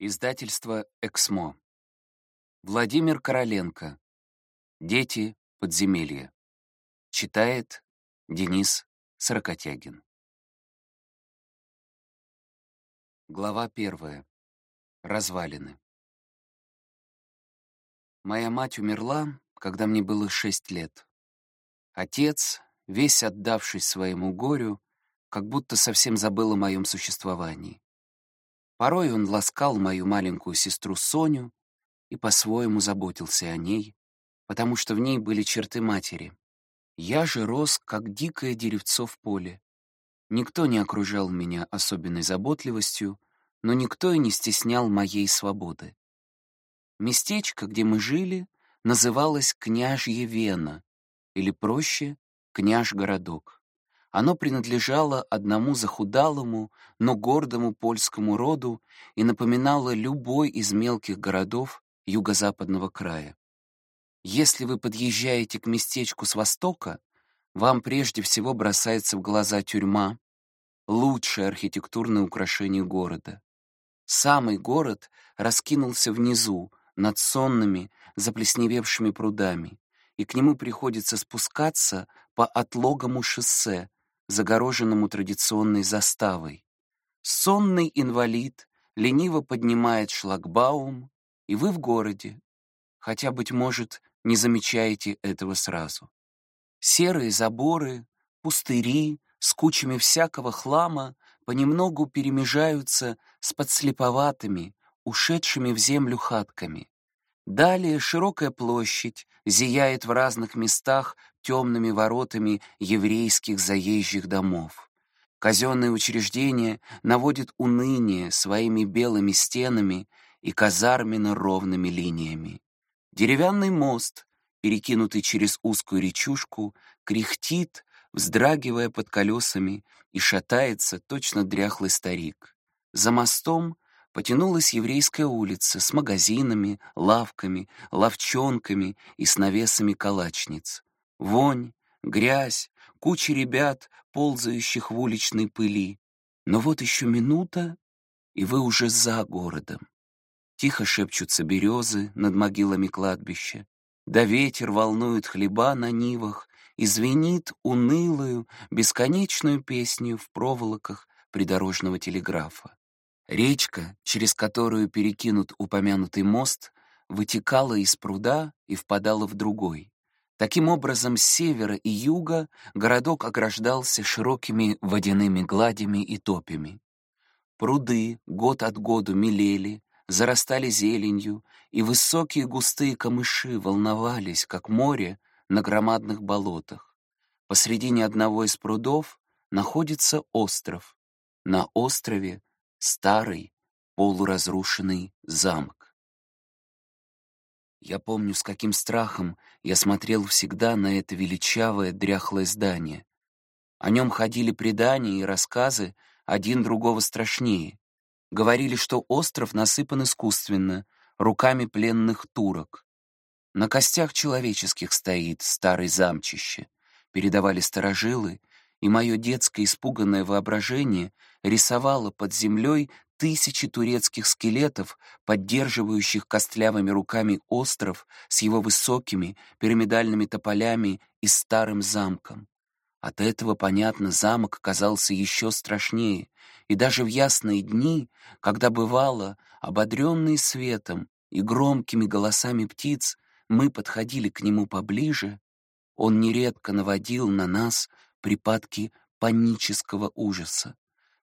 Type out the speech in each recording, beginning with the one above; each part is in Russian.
Издательство «Эксмо». Владимир Короленко. «Дети подземелья». Читает Денис Сорокотягин. Глава первая. Развалины. Моя мать умерла, когда мне было шесть лет. Отец, весь отдавшись своему горю, как будто совсем забыл о моем существовании. Порой он ласкал мою маленькую сестру Соню и по-своему заботился о ней, потому что в ней были черты матери. Я же рос, как дикое деревцо в поле. Никто не окружал меня особенной заботливостью, но никто и не стеснял моей свободы. Местечко, где мы жили, называлось Княжье Вена, или проще — Княж-городок. Оно принадлежало одному захудалому, но гордому польскому роду и напоминало любой из мелких городов юго-западного края. Если вы подъезжаете к местечку с востока, вам прежде всего бросается в глаза тюрьма, лучшее архитектурное украшение города. Самый город раскинулся внизу, над сонными, заплесневевшими прудами, и к нему приходится спускаться по отлогому шоссе, загороженному традиционной заставой. Сонный инвалид лениво поднимает шлагбаум, и вы в городе, хотя, быть может, не замечаете этого сразу. Серые заборы, пустыри с кучами всякого хлама понемногу перемежаются с подслеповатыми, ушедшими в землю хатками. Далее широкая площадь зияет в разных местах темными воротами еврейских заезжих домов. Казенное учреждение наводит уныние своими белыми стенами и казарменно-ровными линиями. Деревянный мост, перекинутый через узкую речушку, кряхтит, вздрагивая под колесами, и шатается точно дряхлый старик. За мостом потянулась еврейская улица с магазинами, лавками, ловчонками и с навесами калачниц. Вонь, грязь, куча ребят, ползающих в уличной пыли. Но вот еще минута, и вы уже за городом. Тихо шепчутся березы над могилами кладбища, да ветер волнует хлеба на нивах и звенит унылую, бесконечную песню в проволоках придорожного телеграфа. Речка, через которую перекинут упомянутый мост, вытекала из пруда и впадала в другой. Таким образом, с севера и юга городок ограждался широкими водяными гладями и топями. Пруды год от году мелели, зарастали зеленью, и высокие густые камыши волновались, как море, на громадных болотах. Посредине одного из прудов находится остров. На острове старый полуразрушенный замок. Я помню, с каким страхом я смотрел всегда на это величавое дряхлое здание. О нем ходили предания и рассказы, один другого страшнее. Говорили, что остров насыпан искусственно, руками пленных турок. На костях человеческих стоит старый замчище, передавали старожилы, и мое детское испуганное воображение рисовало под землей тысячи турецких скелетов, поддерживающих костлявыми руками остров с его высокими пирамидальными тополями и старым замком. От этого, понятно, замок казался еще страшнее, и даже в ясные дни, когда бывало, ободренный светом и громкими голосами птиц, мы подходили к нему поближе, он нередко наводил на нас припадки панического ужаса.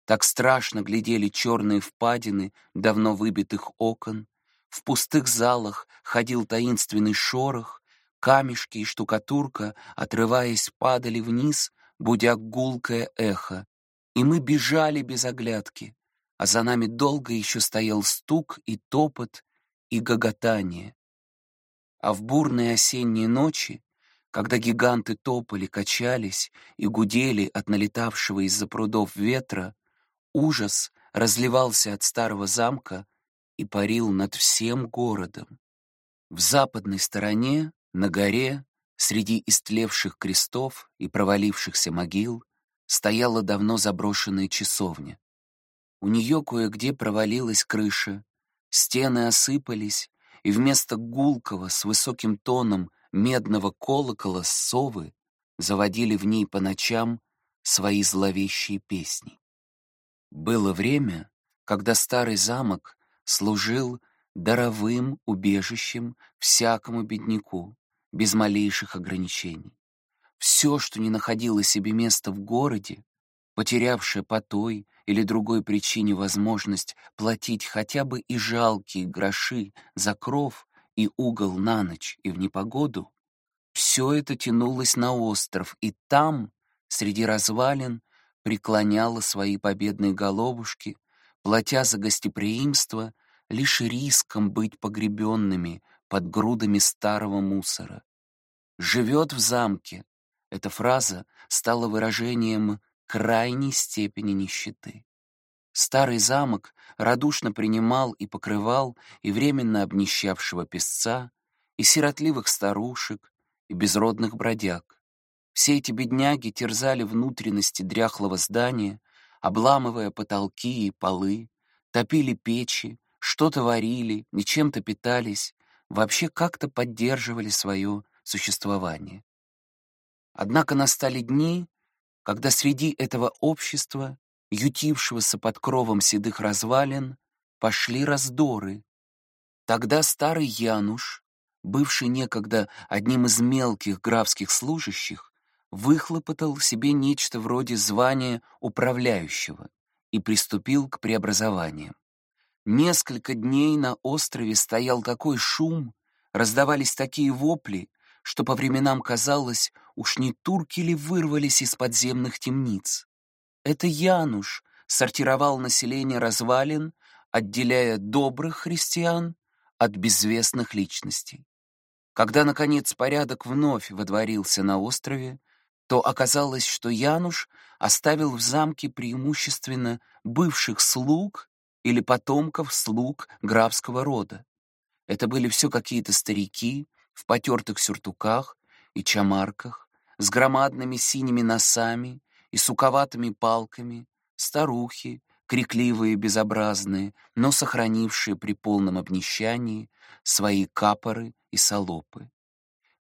Так страшно глядели черные впадины давно выбитых окон. В пустых залах ходил таинственный шорох, камешки и штукатурка, отрываясь, падали вниз, будя гулкое эхо. И мы бежали без оглядки, а за нами долго еще стоял стук и топот и гоготание. А в бурные осенние ночи, когда гиганты топали, качались и гудели от налетавшего из-за прудов ветра, Ужас разливался от старого замка и парил над всем городом. В западной стороне, на горе, среди истлевших крестов и провалившихся могил, стояла давно заброшенная часовня. У нее кое-где провалилась крыша, Стены осыпались, и вместо гулкого с высоким тоном медного колокола совы заводили в ней по ночам свои зловещие песни. Было время, когда старый замок служил даровым убежищем всякому бедняку, без малейших ограничений. Все, что не находило себе места в городе, потерявшее по той или другой причине возможность платить хотя бы и жалкие гроши за кров и угол на ночь и в непогоду, все это тянулось на остров, и там, среди развалин, преклоняло свои победные головушки, платя за гостеприимство лишь риском быть погребенными под грудами старого мусора. «Живет в замке» — эта фраза стала выражением крайней степени нищеты. Старый замок радушно принимал и покрывал и временно обнищавшего песца, и сиротливых старушек, и безродных бродяг. Все эти бедняги терзали внутренности дряхлого здания, обламывая потолки и полы, топили печи, что-то варили, ничем-то питались, вообще как-то поддерживали свое существование. Однако настали дни, когда среди этого общества, ютившегося под кровом седых развалин, пошли раздоры. Тогда старый Януш, бывший некогда одним из мелких графских служащих, выхлопотал себе нечто вроде звания управляющего и приступил к преобразованиям. Несколько дней на острове стоял такой шум, раздавались такие вопли, что по временам казалось, уж не турки ли вырвались из подземных темниц. Это Януш сортировал население развалин, отделяя добрых христиан от безвестных личностей. Когда, наконец, порядок вновь водворился на острове, то оказалось, что Януш оставил в замке преимущественно бывших слуг или потомков слуг графского рода. Это были все какие-то старики, в потертых сюртуках и чамарках, с громадными синими носами и суковатыми палками, старухи, крикливые и безобразные, но сохранившие при полном обнищании свои капоры и солопы.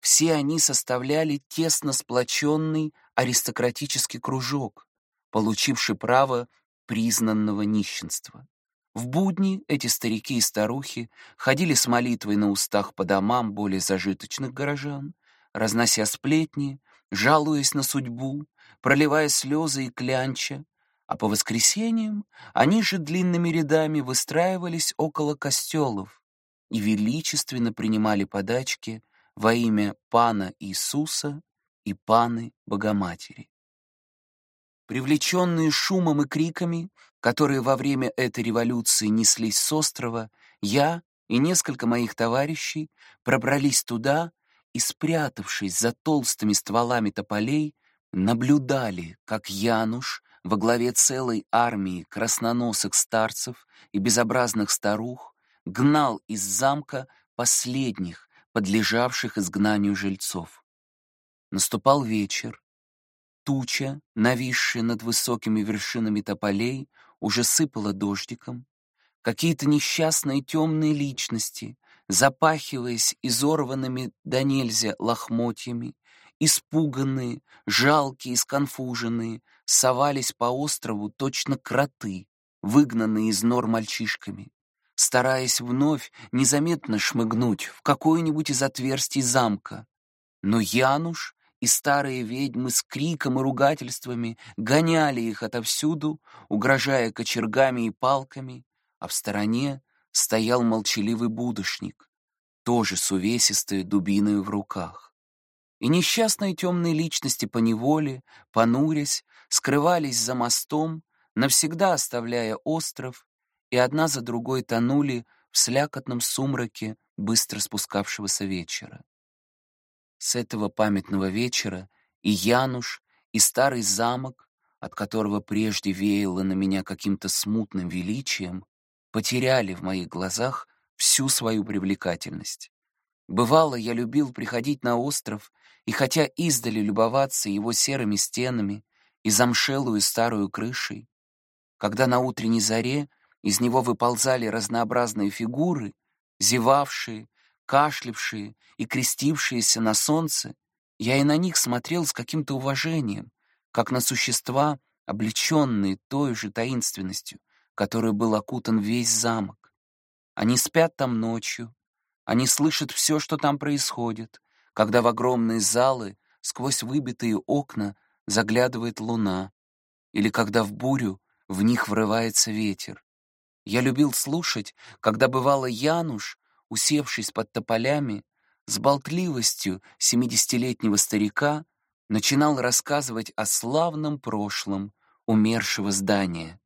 Все они составляли тесно сплоченный аристократический кружок, получивший право признанного нищенства. В будни эти старики и старухи ходили с молитвой на устах по домам более зажиточных горожан, разнося сплетни, жалуясь на судьбу, проливая слезы и клянча, а по воскресеньям они же длинными рядами выстраивались около костелов и величественно принимали подачки во имя Пана Иисуса и Паны Богоматери. Привлеченные шумом и криками, которые во время этой революции неслись с острова, я и несколько моих товарищей пробрались туда и, спрятавшись за толстыми стволами тополей, наблюдали, как Януш во главе целой армии красноносых старцев и безобразных старух гнал из замка последних, подлежавших изгнанию жильцов. Наступал вечер, Туча, нависшая над высокими вершинами тополей, уже сыпала дождиком. Какие-то несчастные темные личности, запахиваясь изорванными до нельзя лохмотьями, испуганные, жалкие и сконфуженные, совались по острову точно кроты, выгнанные из нор мальчишками, стараясь вновь незаметно шмыгнуть в какое-нибудь из отверстий замка. Но Януш и старые ведьмы с криком и ругательствами гоняли их отовсюду, угрожая кочергами и палками, а в стороне стоял молчаливый будущник, тоже с увесистой дубиной в руках. И несчастные темные личности поневоле, понурясь, скрывались за мостом, навсегда оставляя остров, и одна за другой тонули в слякотном сумраке быстро спускавшегося вечера. С этого памятного вечера и Януш, и старый замок, от которого прежде веяло на меня каким-то смутным величием, потеряли в моих глазах всю свою привлекательность. Бывало, я любил приходить на остров и, хотя издали любоваться его серыми стенами и замшелую старую крышей, когда на утренней заре из него выползали разнообразные фигуры, зевавшие, кашлявшие и крестившиеся на солнце, я и на них смотрел с каким-то уважением, как на существа, облеченные той же таинственностью, которой был окутан весь замок. Они спят там ночью, они слышат все, что там происходит, когда в огромные залы сквозь выбитые окна заглядывает луна, или когда в бурю в них врывается ветер. Я любил слушать, когда бывало Януш, усевшись под тополями, с болтливостью семидесятилетнего старика начинал рассказывать о славном прошлом умершего здания.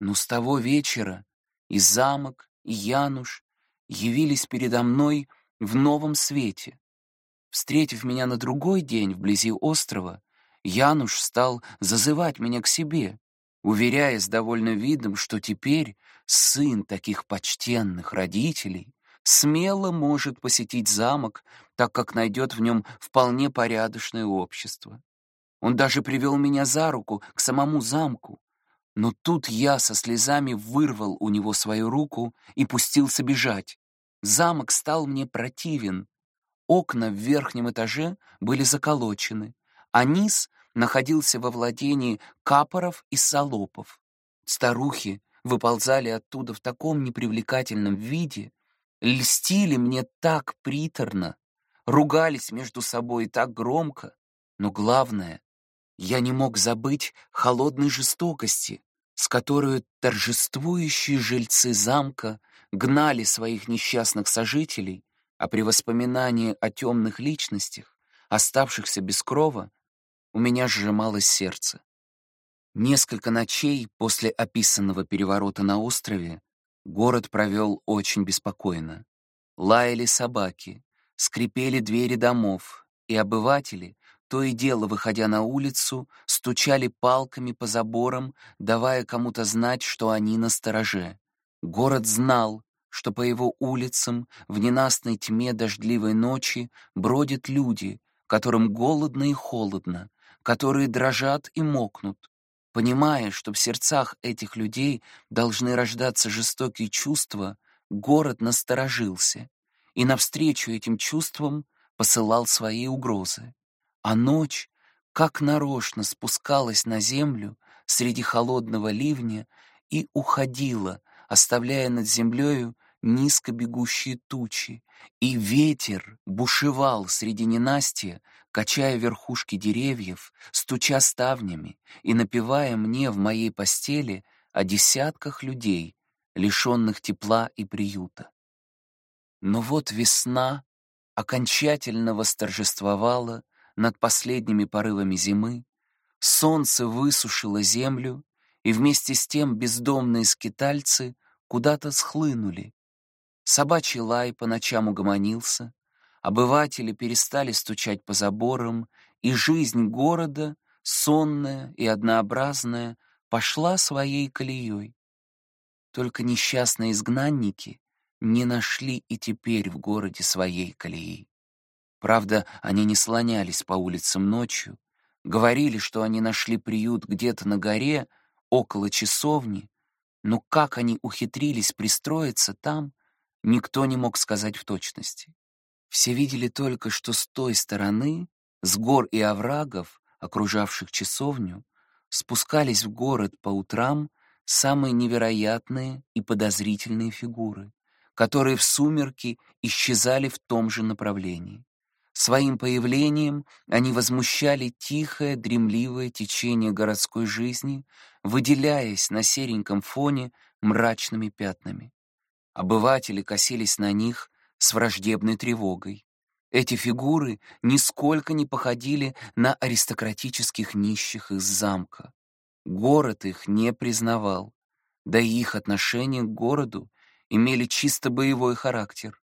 Но с того вечера и замок, и Януш явились передо мной в новом свете. Встретив меня на другой день вблизи острова, Януш стал зазывать меня к себе, уверяя с довольным видом, что теперь сын таких почтенных родителей смело может посетить замок, так как найдет в нем вполне порядочное общество. Он даже привел меня за руку к самому замку, но тут я со слезами вырвал у него свою руку и пустился бежать. Замок стал мне противен. Окна в верхнем этаже были заколочены, а низ находился во владении капоров и салопов. Старухи выползали оттуда в таком непривлекательном виде, льстили мне так приторно, ругались между собой так громко, но главное, я не мог забыть холодной жестокости, с которой торжествующие жильцы замка гнали своих несчастных сожителей, а при воспоминании о темных личностях, оставшихся без крова, у меня сжималось сердце. Несколько ночей после описанного переворота на острове город провел очень беспокойно. Лаяли собаки, скрипели двери домов, и обыватели, то и дело, выходя на улицу, стучали палками по заборам, давая кому-то знать, что они на стороже. Город знал, что по его улицам в ненастной тьме дождливой ночи бродят люди, которым голодно и холодно, которые дрожат и мокнут. Понимая, что в сердцах этих людей должны рождаться жестокие чувства, город насторожился и навстречу этим чувствам посылал свои угрозы. А ночь, как нарочно, спускалась на землю среди холодного ливня и уходила, оставляя над землею низко бегущие тучи, и ветер бушевал среди ненастья, качая верхушки деревьев, стуча ставнями и напевая мне в моей постели о десятках людей, лишенных тепла и приюта. Но вот весна окончательно восторжествовала над последними порывами зимы, солнце высушило землю, и вместе с тем бездомные скитальцы куда-то схлынули, Собачий лай по ночам угомонился, обыватели перестали стучать по заборам, и жизнь города, сонная и однообразная, пошла своей колеей. Только несчастные изгнанники не нашли и теперь в городе своей колеи. Правда, они не слонялись по улицам ночью, говорили, что они нашли приют где-то на горе, около часовни, но как они ухитрились пристроиться там, никто не мог сказать в точности. Все видели только, что с той стороны, с гор и оврагов, окружавших часовню, спускались в город по утрам самые невероятные и подозрительные фигуры, которые в сумерки исчезали в том же направлении. Своим появлением они возмущали тихое, дремливое течение городской жизни, выделяясь на сереньком фоне мрачными пятнами. Обыватели косились на них с враждебной тревогой. Эти фигуры нисколько не походили на аристократических нищих из замка. Город их не признавал, да и их отношения к городу имели чисто боевой характер.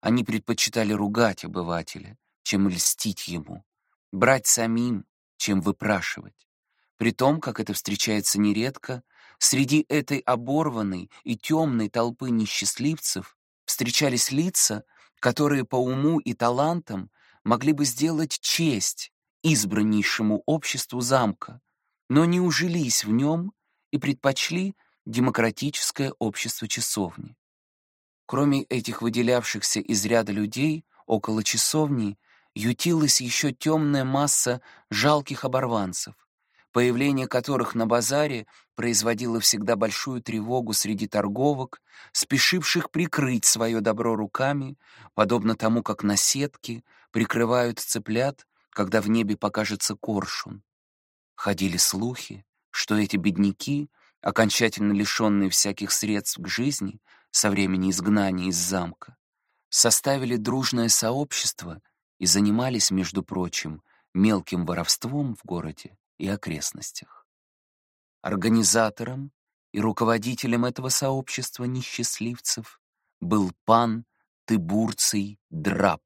Они предпочитали ругать обывателя, чем льстить ему, брать самим, чем выпрашивать. При том, как это встречается нередко, Среди этой оборванной и темной толпы несчастливцев встречались лица, которые по уму и талантам могли бы сделать честь избраннейшему обществу замка, но не ужились в нем и предпочли демократическое общество часовни. Кроме этих выделявшихся из ряда людей, около часовни ютилась еще темная масса жалких оборванцев, появление которых на базаре производило всегда большую тревогу среди торговок, спешивших прикрыть свое добро руками, подобно тому, как на сетке прикрывают цыплят, когда в небе покажется коршун. Ходили слухи, что эти бедняки, окончательно лишенные всяких средств к жизни со времени изгнания из замка, составили дружное сообщество и занимались, между прочим, мелким воровством в городе и окрестностях. Организатором и руководителем этого сообщества несчастливцев был пан Тыбурций Драб,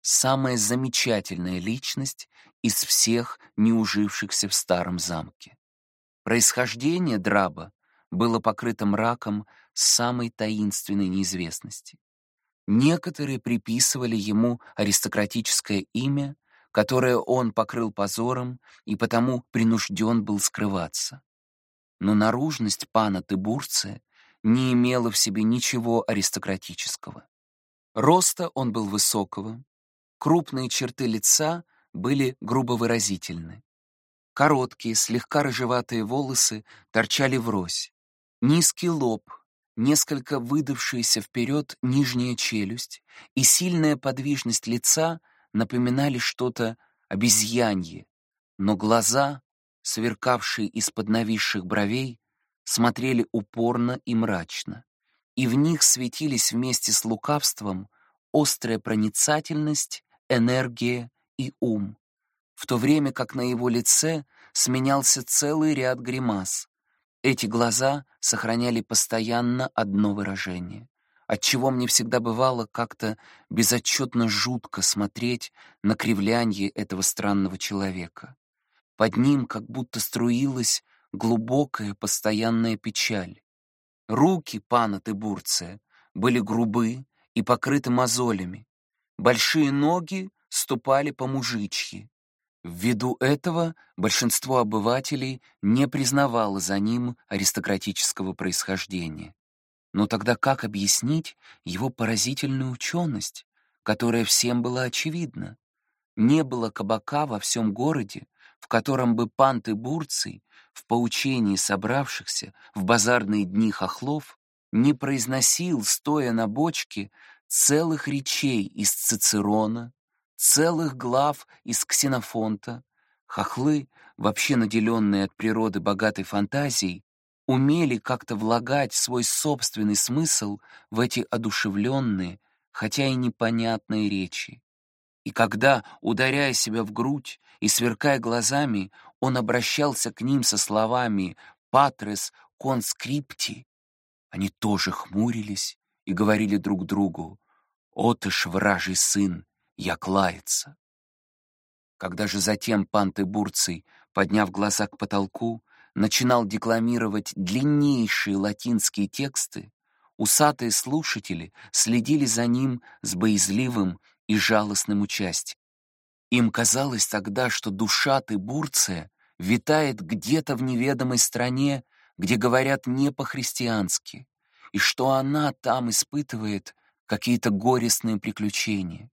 самая замечательная личность из всех неужившихся в старом замке. Происхождение Драба было покрыто мраком самой таинственной неизвестности. Некоторые приписывали ему аристократическое имя, которое он покрыл позором и потому принужден был скрываться. Но наружность пана Тыбурция не имела в себе ничего аристократического. Роста он был высокого, крупные черты лица были грубо выразительны. Короткие, слегка рыжеватые волосы торчали врозь. Низкий лоб несколько выдавшаяся вперед нижняя челюсть и сильная подвижность лица напоминали что-то обезьянье, но глаза, сверкавшие из-под нависших бровей, смотрели упорно и мрачно, и в них светились вместе с лукавством острая проницательность, энергия и ум, в то время как на его лице сменялся целый ряд гримас, эти глаза сохраняли постоянно одно выражение, отчего мне всегда бывало как-то безотчетно жутко смотреть на кривлянье этого странного человека. Под ним как будто струилась глубокая постоянная печаль. Руки пана Тыбурция были грубы и покрыты мозолями, большие ноги ступали по мужичьи, Ввиду этого большинство обывателей не признавало за ним аристократического происхождения. Но тогда как объяснить его поразительную ученость, которая всем была очевидна? Не было кабака во всем городе, в котором бы панты Бурций в поучении собравшихся в базарные дни хохлов не произносил, стоя на бочке, целых речей из Цицерона, целых глав из Ксенофонта, хохлы, вообще наделенные от природы богатой фантазией, умели как-то влагать свой собственный смысл в эти одушевленные, хотя и непонятные речи. И когда, ударяя себя в грудь и сверкая глазами, он обращался к ним со словами «патрес конскрипти», они тоже хмурились и говорили друг другу «О ты ж вражий сын, як лается. Когда же затем пан Тыбурций, подняв глаза к потолку, начинал декламировать длиннейшие латинские тексты, усатые слушатели следили за ним с боязливым и жалостным участием. Им казалось тогда, что душа Тыбурция витает где-то в неведомой стране, где говорят не по-христиански, и что она там испытывает какие-то горестные приключения.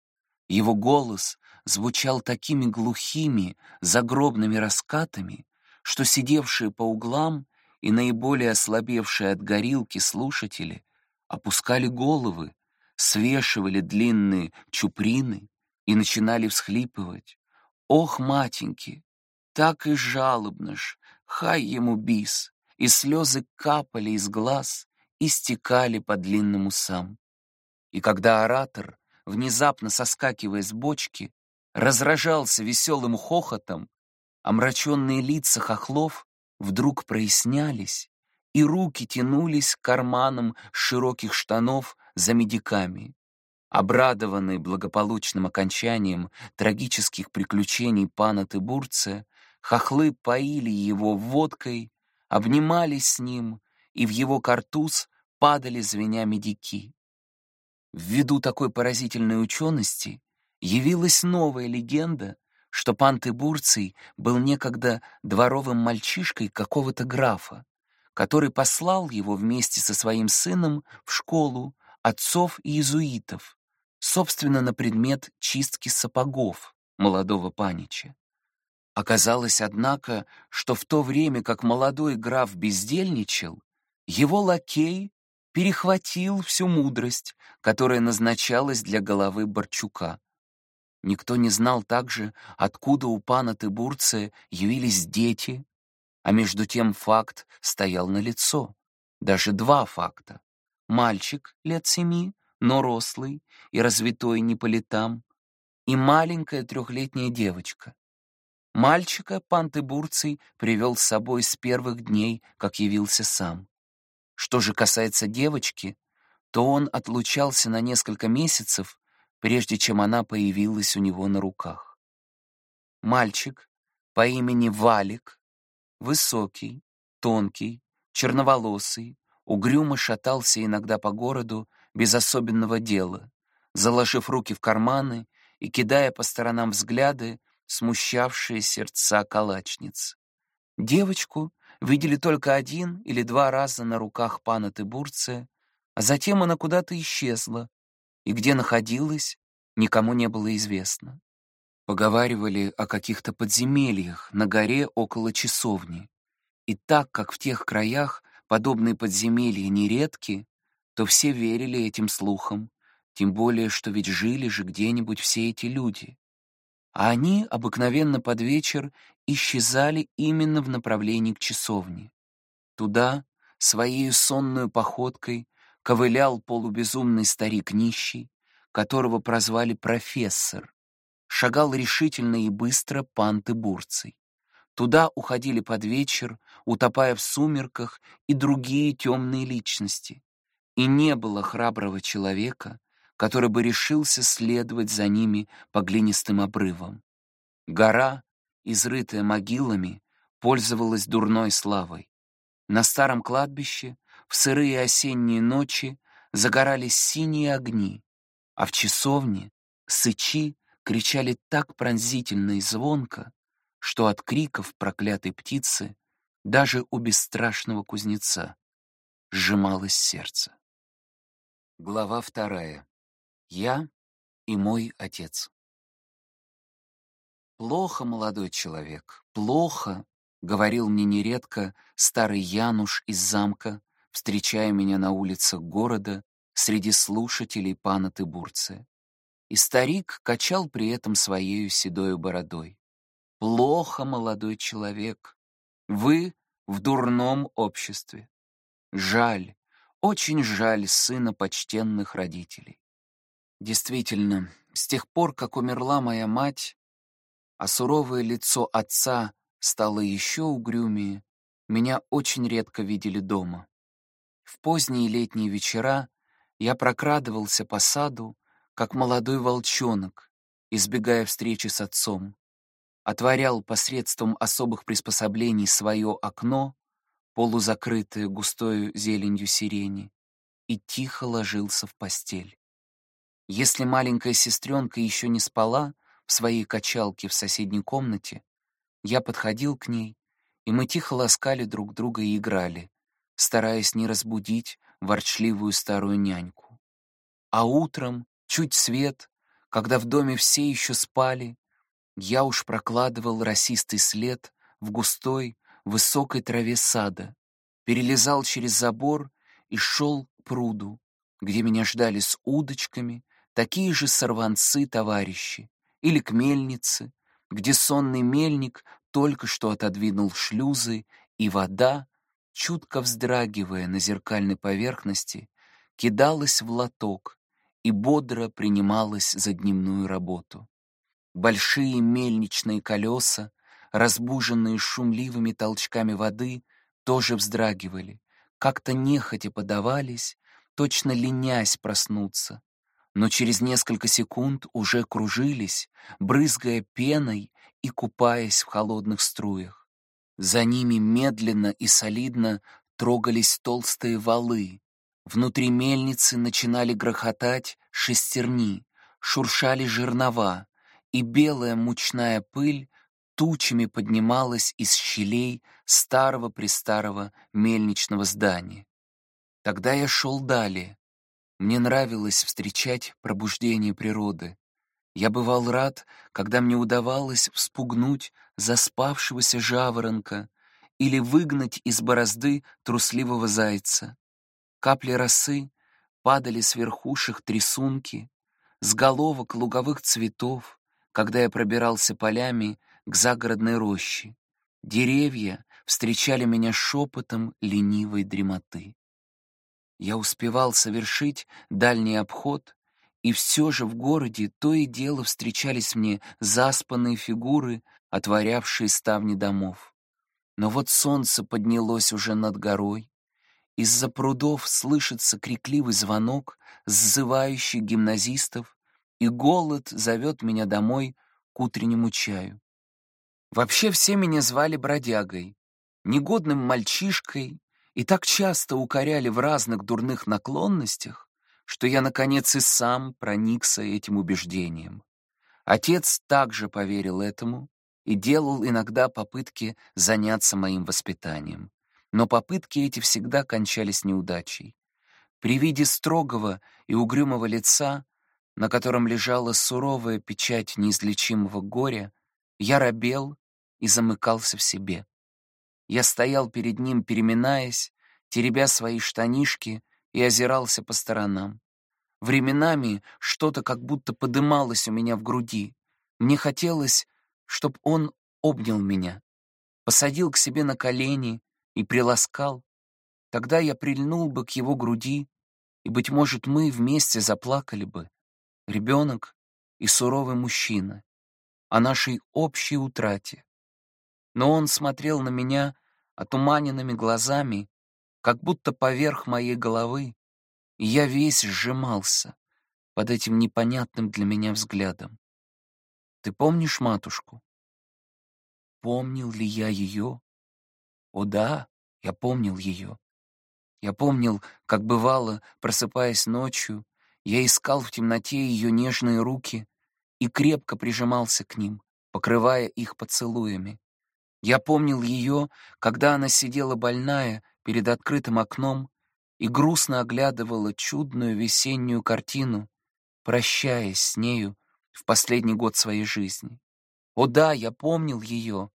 Его голос звучал такими глухими, загробными раскатами, что сидевшие по углам и наиболее ослабевшие от горилки слушатели опускали головы, свешивали длинные чуприны и начинали всхлипывать. «Ох, матеньки, так и жалобно ж, хай ему бис!» И слезы капали из глаз и стекали по длинным усам. И когда оратор внезапно соскакивая с бочки, разражался веселым хохотом, омраченные лица хохлов вдруг прояснялись, и руки тянулись к карманам широких штанов за медиками. Обрадованные благополучным окончанием трагических приключений пана Тыбурция, хохлы поили его водкой, обнимались с ним, и в его картуз падали звеня медики. Ввиду такой поразительной учености явилась новая легенда, что пан Тыбурций был некогда дворовым мальчишкой какого-то графа, который послал его вместе со своим сыном в школу отцов и иезуитов, собственно, на предмет чистки сапогов молодого панича. Оказалось, однако, что в то время, как молодой граф бездельничал, его лакей перехватил всю мудрость, которая назначалась для головы Борчука. Никто не знал также, откуда у пана Тыбурция явились дети, а между тем факт стоял на лицо. Даже два факта. Мальчик лет семи, но рослый и развитой не по летам, и маленькая трехлетняя девочка. Мальчика пан Тыбурций привел с собой с первых дней, как явился сам. Что же касается девочки, то он отлучался на несколько месяцев, прежде чем она появилась у него на руках. Мальчик по имени Валик, высокий, тонкий, черноволосый, угрюмо шатался иногда по городу без особенного дела, заложив руки в карманы и кидая по сторонам взгляды, смущавшие сердца калачниц. Девочку видели только один или два раза на руках пана Тыбурция, а затем она куда-то исчезла, и где находилась, никому не было известно. Поговаривали о каких-то подземельях на горе около часовни. И так как в тех краях подобные подземелья нередки, то все верили этим слухам, тем более, что ведь жили же где-нибудь все эти люди а они обыкновенно под вечер исчезали именно в направлении к часовне. Туда, своей сонной походкой, ковылял полубезумный старик нищий, которого прозвали профессор. Шагал решительно и быстро пан Тыбурций. Туда уходили под вечер, утопая в сумерках, и другие темные личности. И не было храброго человека, который бы решился следовать за ними по глинистым обрывам. Гора, изрытая могилами, пользовалась дурной славой. На старом кладбище в сырые осенние ночи загорались синие огни, а в часовне сычи кричали так пронзительно и звонко, что от криков проклятой птицы даже у бесстрашного кузнеца сжималось сердце. Глава вторая. Я и мой отец. «Плохо, молодой человек, плохо», — говорил мне нередко старый Януш из замка, встречая меня на улицах города среди слушателей пана Тыбурция. И старик качал при этом своею седою бородой. «Плохо, молодой человек, вы в дурном обществе. Жаль, очень жаль сына почтенных родителей. Действительно, с тех пор, как умерла моя мать, а суровое лицо отца стало еще угрюмее, меня очень редко видели дома. В поздние летние вечера я прокрадывался по саду, как молодой волчонок, избегая встречи с отцом, отворял посредством особых приспособлений свое окно, полузакрытое густою зеленью сирени, и тихо ложился в постель. Если маленькая сестренка еще не спала в своей качалке в соседней комнате, я подходил к ней, и мы тихо ласкали друг друга и играли, стараясь не разбудить ворчливую старую няньку. А утром, чуть свет, когда в доме все еще спали, я уж прокладывал росистый след в густой, высокой траве сада, перелезал через забор и шел к пруду, где меня ждали с удочками, такие же сорванцы-товарищи, или к мельнице, где сонный мельник только что отодвинул шлюзы, и вода, чутко вздрагивая на зеркальной поверхности, кидалась в лоток и бодро принималась за дневную работу. Большие мельничные колеса, разбуженные шумливыми толчками воды, тоже вздрагивали, как-то нехотя подавались, точно ленясь проснуться, но через несколько секунд уже кружились, брызгая пеной и купаясь в холодных струях. За ними медленно и солидно трогались толстые валы. Внутри мельницы начинали грохотать шестерни, шуршали жернова, и белая мучная пыль тучами поднималась из щелей старого-престарого мельничного здания. Тогда я шел далее. Мне нравилось встречать пробуждение природы. Я бывал рад, когда мне удавалось вспугнуть заспавшегося жаворонка или выгнать из борозды трусливого зайца. Капли росы падали с верхушек трясунки, с головок луговых цветов, когда я пробирался полями к загородной роще. Деревья встречали меня шепотом ленивой дремоты. Я успевал совершить дальний обход, и все же в городе то и дело встречались мне заспанные фигуры, отворявшие ставни домов. Но вот солнце поднялось уже над горой, из-за прудов слышится крикливый звонок, сзывающий гимназистов, и голод зовет меня домой к утреннему чаю. Вообще все меня звали бродягой, негодным мальчишкой, и так часто укоряли в разных дурных наклонностях, что я, наконец, и сам проникся этим убеждением. Отец также поверил этому и делал иногда попытки заняться моим воспитанием. Но попытки эти всегда кончались неудачей. При виде строгого и угрюмого лица, на котором лежала суровая печать неизлечимого горя, я робел и замыкался в себе. Я стоял перед ним, переминаясь, теребя свои штанишки и озирался по сторонам. Временами что-то как будто подымалось у меня в груди. Мне хотелось, чтобы он обнял меня, посадил к себе на колени и приласкал. Тогда я прильнул бы к его груди, и, быть может, мы вместе заплакали бы. Ребенок и суровый мужчина. О нашей общей утрате но он смотрел на меня отуманенными глазами, как будто поверх моей головы, и я весь сжимался под этим непонятным для меня взглядом. Ты помнишь матушку? Помнил ли я ее? О да, я помнил ее. Я помнил, как бывало, просыпаясь ночью, я искал в темноте ее нежные руки и крепко прижимался к ним, покрывая их поцелуями. Я помнил ее, когда она сидела больная перед открытым окном и грустно оглядывала чудную весеннюю картину, прощаясь с нею в последний год своей жизни. О да, я помнил ее,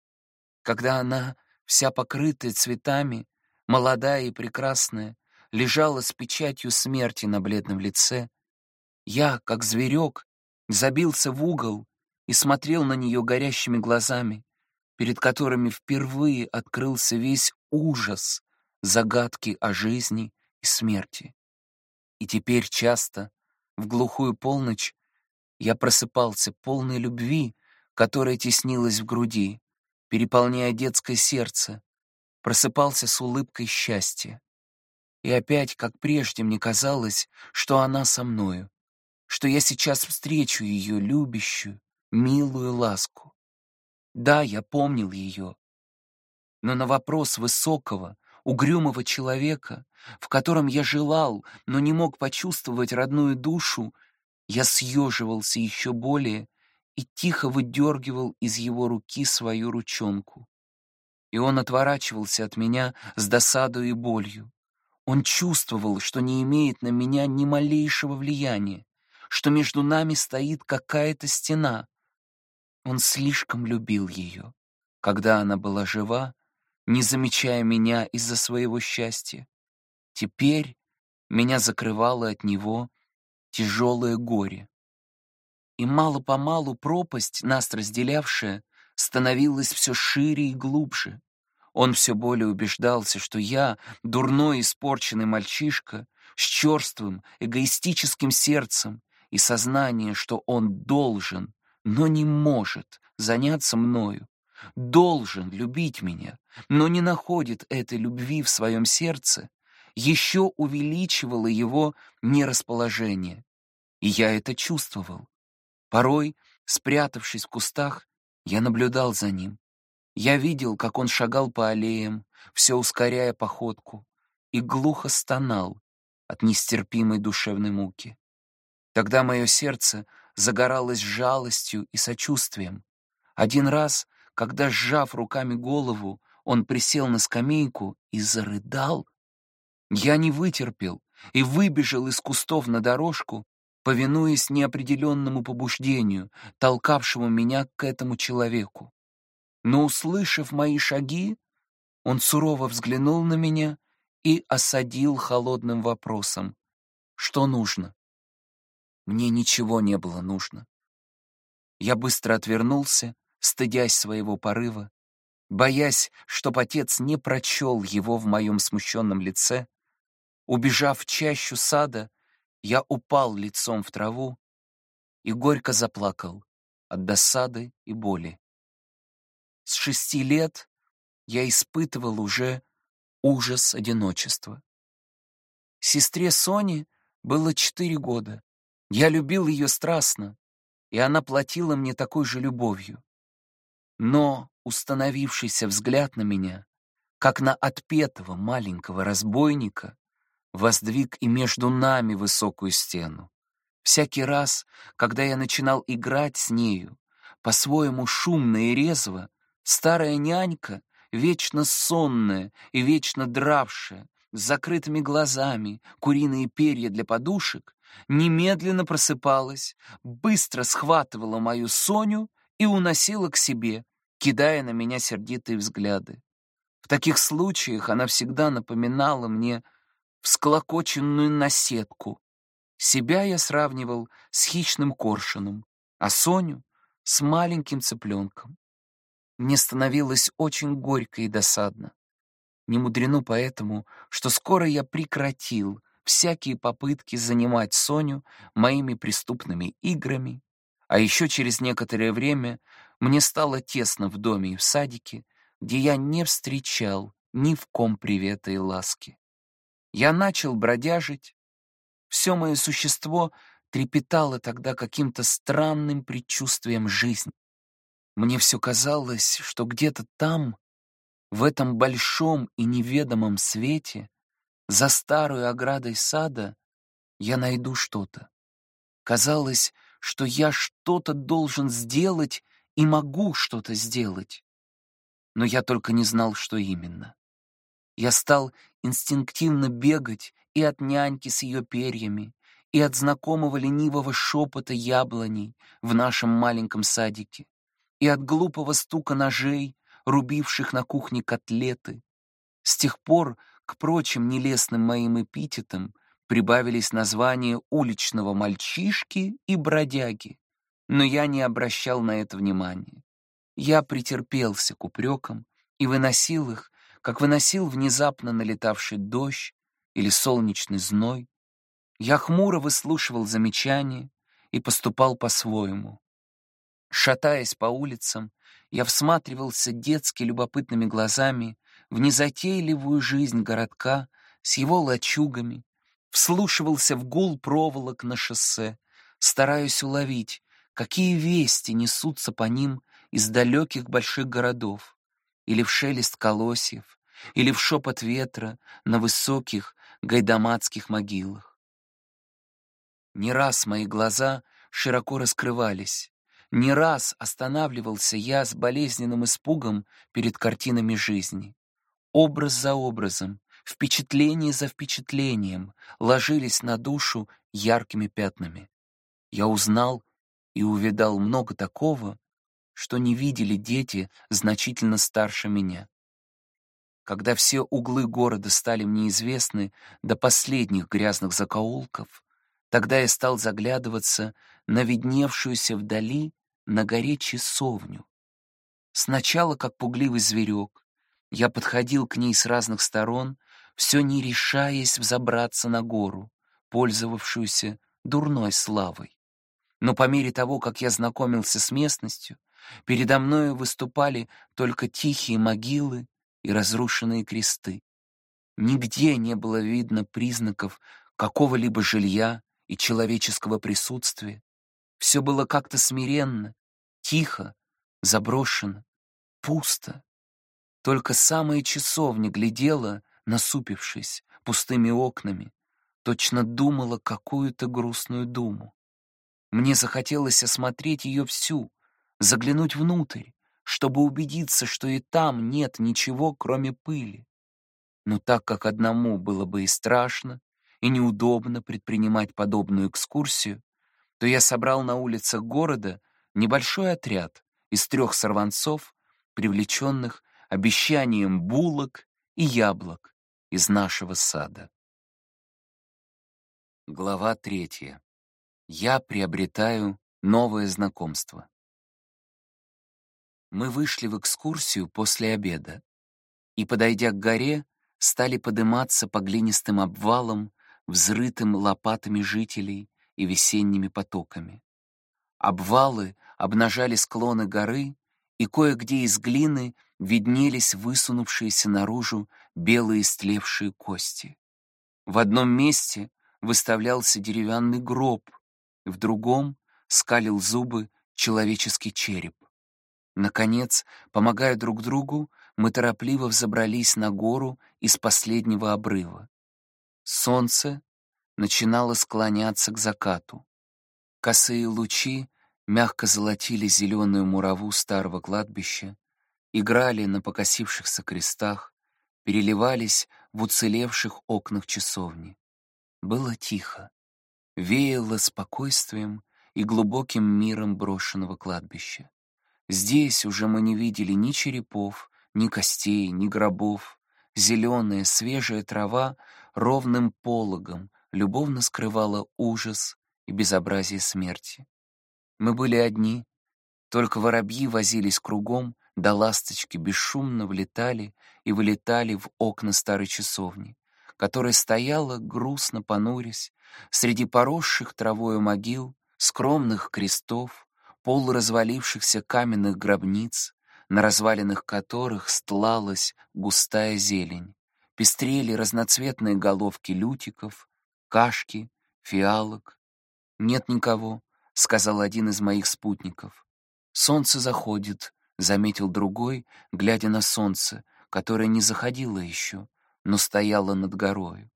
когда она, вся покрытая цветами, молодая и прекрасная, лежала с печатью смерти на бледном лице. Я, как зверек, забился в угол и смотрел на нее горящими глазами перед которыми впервые открылся весь ужас загадки о жизни и смерти. И теперь часто, в глухую полночь, я просыпался полной любви, которая теснилась в груди, переполняя детское сердце, просыпался с улыбкой счастья. И опять, как прежде, мне казалось, что она со мною, что я сейчас встречу ее любящую, милую ласку. Да, я помнил ее. Но на вопрос высокого, угрюмого человека, в котором я желал, но не мог почувствовать родную душу, я съеживался еще более и тихо выдергивал из его руки свою ручонку. И он отворачивался от меня с досадой и болью. Он чувствовал, что не имеет на меня ни малейшего влияния, что между нами стоит какая-то стена, он слишком любил ее, когда она была жива, не замечая меня из-за своего счастья. Теперь меня закрывало от него тяжелое горе. И мало-помалу пропасть, нас разделявшая, становилась все шире и глубже. Он все более убеждался, что я, дурной испорченный мальчишка, с черствым, эгоистическим сердцем и сознание, что он должен, но не может заняться мною, должен любить меня, но не находит этой любви в своем сердце, еще увеличивало его нерасположение. И я это чувствовал. Порой, спрятавшись в кустах, я наблюдал за ним. Я видел, как он шагал по аллеям, все ускоряя походку, и глухо стонал от нестерпимой душевной муки. Тогда мое сердце загоралась жалостью и сочувствием. Один раз, когда, сжав руками голову, он присел на скамейку и зарыдал, я не вытерпел и выбежал из кустов на дорожку, повинуясь неопределенному побуждению, толкавшему меня к этому человеку. Но, услышав мои шаги, он сурово взглянул на меня и осадил холодным вопросом. Что нужно? Мне ничего не было нужно. Я быстро отвернулся, стыдясь своего порыва, боясь, чтоб отец не прочел его в моем смущенном лице. Убежав в чащу сада, я упал лицом в траву и горько заплакал от досады и боли. С шести лет я испытывал уже ужас одиночества. Сестре Соне было четыре года. Я любил ее страстно, и она платила мне такой же любовью. Но установившийся взгляд на меня, как на отпетого маленького разбойника, воздвиг и между нами высокую стену. Всякий раз, когда я начинал играть с нею, по-своему шумно и резво, старая нянька, вечно сонная и вечно дравшая, с закрытыми глазами, куриные перья для подушек, немедленно просыпалась, быстро схватывала мою Соню и уносила к себе, кидая на меня сердитые взгляды. В таких случаях она всегда напоминала мне всклокоченную наседку. Себя я сравнивал с хищным коршуном, а Соню — с маленьким цыпленком. Мне становилось очень горько и досадно. Не мудрено поэтому, что скоро я прекратил всякие попытки занимать Соню моими преступными играми, а еще через некоторое время мне стало тесно в доме и в садике, где я не встречал ни в ком привета и ласки. Я начал бродяжить. Все мое существо трепетало тогда каким-то странным предчувствием жизни. Мне все казалось, что где-то там, в этом большом и неведомом свете, за старой оградой сада, я найду что-то. Казалось, что я что-то должен сделать и могу что-то сделать. Но я только не знал, что именно. Я стал инстинктивно бегать и от няньки с ее перьями, и от знакомого ленивого шепота яблоней в нашем маленьком садике, и от глупого стука ножей, рубивших на кухне котлеты. С тех пор к прочим нелестным моим эпитетам прибавились названия уличного мальчишки и бродяги, но я не обращал на это внимания. Я претерпелся к упрекам и выносил их как выносил внезапно налетавший дождь или солнечный зной. Я хмуро выслушивал замечания и поступал по-своему. Шатаясь по улицам, я всматривался детски любопытными глазами в незатейливую жизнь городка с его лачугами, вслушивался в гул проволок на шоссе, стараясь уловить, какие вести несутся по ним из далеких больших городов, или в шелест колосьев, или в шепот ветра на высоких гайдамацких могилах. Не раз мои глаза широко раскрывались, не раз останавливался я с болезненным испугом перед картинами жизни. Образ за образом, впечатление за впечатлением ложились на душу яркими пятнами. Я узнал и увидал много такого, что не видели дети значительно старше меня. Когда все углы города стали мне известны до последних грязных закоулков, тогда я стал заглядываться на видневшуюся вдали на горе часовню. Сначала, как пугливый зверек, я подходил к ней с разных сторон, все не решаясь взобраться на гору, пользовавшуюся дурной славой. Но по мере того, как я знакомился с местностью, передо мною выступали только тихие могилы и разрушенные кресты. Нигде не было видно признаков какого-либо жилья и человеческого присутствия. Все было как-то смиренно, тихо, заброшено, пусто. Только самая часовня глядела, насупившись, пустыми окнами, точно думала какую-то грустную думу. Мне захотелось осмотреть ее всю, заглянуть внутрь, чтобы убедиться, что и там нет ничего, кроме пыли. Но так как одному было бы и страшно, и неудобно предпринимать подобную экскурсию, то я собрал на улицах города небольшой отряд из трех сорванцов, привлеченных обещанием булок и яблок из нашего сада. Глава третья. Я приобретаю новое знакомство. Мы вышли в экскурсию после обеда и, подойдя к горе, стали подниматься по глинистым обвалам, взрытым лопатами жителей и весенними потоками. Обвалы обнажали склоны горы, и кое-где из глины виднелись высунувшиеся наружу белые истлевшие кости. В одном месте выставлялся деревянный гроб, в другом скалил зубы человеческий череп. Наконец, помогая друг другу, мы торопливо взобрались на гору из последнего обрыва. Солнце начинало склоняться к закату. Косые лучи мягко золотили зеленую мураву старого кладбища, играли на покосившихся крестах, переливались в уцелевших окнах часовни. Было тихо, веяло спокойствием и глубоким миром брошенного кладбища. Здесь уже мы не видели ни черепов, ни костей, ни гробов. Зеленая, свежая трава ровным пологом любовно скрывала ужас и безобразие смерти. Мы были одни, только воробьи возились кругом, да ласточки бесшумно влетали и вылетали в окна старой часовни, которая стояла, грустно понурясь, среди поросших травою могил, скромных крестов, полуразвалившихся каменных гробниц, на развалинах которых стлалась густая зелень, пестрели разноцветные головки лютиков, кашки, фиалок. «Нет никого», — сказал один из моих спутников. «Солнце заходит», — заметил другой, глядя на солнце, которое не заходило еще, но стояло над горою.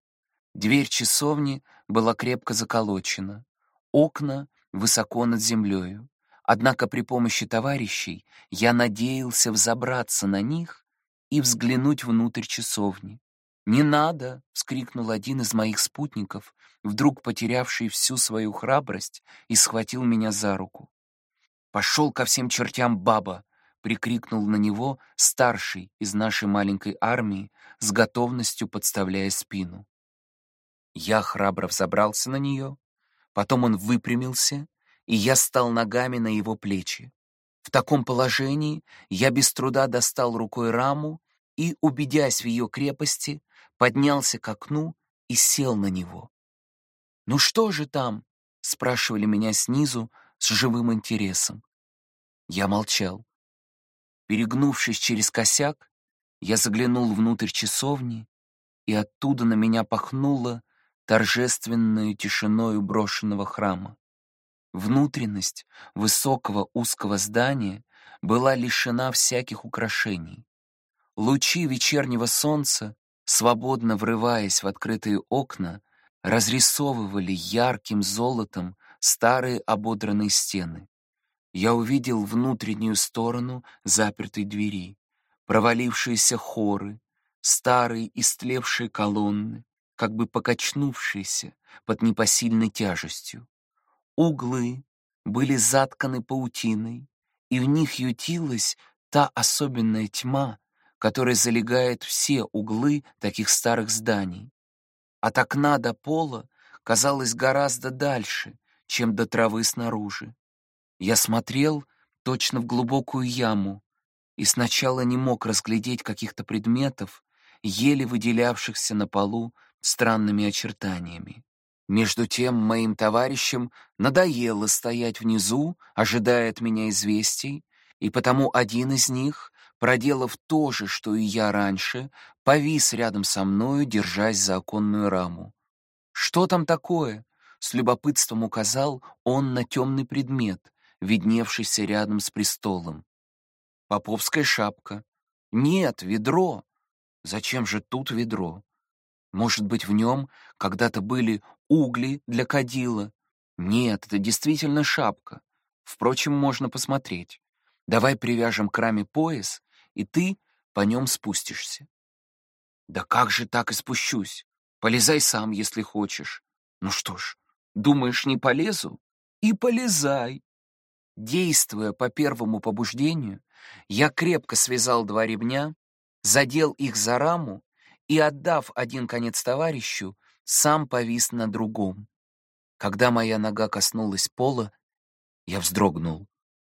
Дверь часовни была крепко заколочена, окна высоко над землею. Однако при помощи товарищей я надеялся взобраться на них и взглянуть внутрь часовни. «Не надо!» — вскрикнул один из моих спутников, вдруг потерявший всю свою храбрость, и схватил меня за руку. «Пошел ко всем чертям, баба!» — прикрикнул на него старший из нашей маленькой армии, с готовностью подставляя спину. Я храбро взобрался на нее, потом он выпрямился, и я стал ногами на его плечи. В таком положении я без труда достал рукой раму и, убедясь в ее крепости, поднялся к окну и сел на него. «Ну что же там?» — спрашивали меня снизу с живым интересом. Я молчал. Перегнувшись через косяк, я заглянул внутрь часовни, и оттуда на меня пахнуло торжественную тишиною брошенного храма. Внутренность высокого узкого здания была лишена всяких украшений. Лучи вечернего солнца, свободно врываясь в открытые окна, разрисовывали ярким золотом старые ободранные стены. Я увидел внутреннюю сторону запертой двери, провалившиеся хоры, старые истлевшие колонны, как бы покачнувшиеся под непосильной тяжестью. Углы были затканы паутиной, и в них ютилась та особенная тьма, которая залегает все углы таких старых зданий. От окна до пола казалось гораздо дальше, чем до травы снаружи. Я смотрел точно в глубокую яму и сначала не мог разглядеть каких-то предметов, еле выделявшихся на полу странными очертаниями. Между тем моим товарищам надоело стоять внизу, ожидая от меня известий, и потому один из них, проделав то же, что и я раньше, повис рядом со мною, держась за оконную раму. «Что там такое?» — с любопытством указал он на темный предмет, видневшийся рядом с престолом. «Поповская шапка». «Нет, ведро». «Зачем же тут ведро?» Может быть, в нем когда-то были угли для кадила? Нет, это действительно шапка. Впрочем, можно посмотреть. Давай привяжем к раме пояс, и ты по нем спустишься. Да как же так и спущусь? Полезай сам, если хочешь. Ну что ж, думаешь, не полезу? И полезай. Действуя по первому побуждению, я крепко связал два ремня, задел их за раму и, отдав один конец товарищу, сам повис на другом. Когда моя нога коснулась пола, я вздрогнул,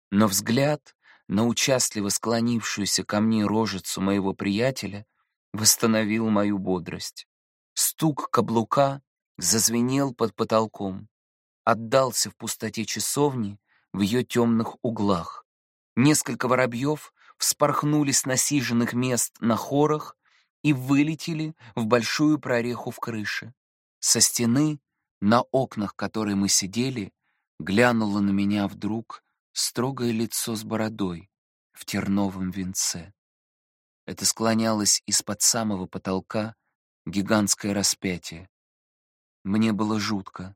но взгляд на участливо склонившуюся ко мне рожицу моего приятеля восстановил мою бодрость. Стук каблука зазвенел под потолком, отдался в пустоте часовни в ее темных углах. Несколько воробьев вспорхнули с насиженных мест на хорах и вылетели в большую прореху в крыше. Со стены, на окнах которой мы сидели, глянуло на меня вдруг строгое лицо с бородой в терновом венце. Это склонялось из-под самого потолка гигантское распятие. Мне было жутко.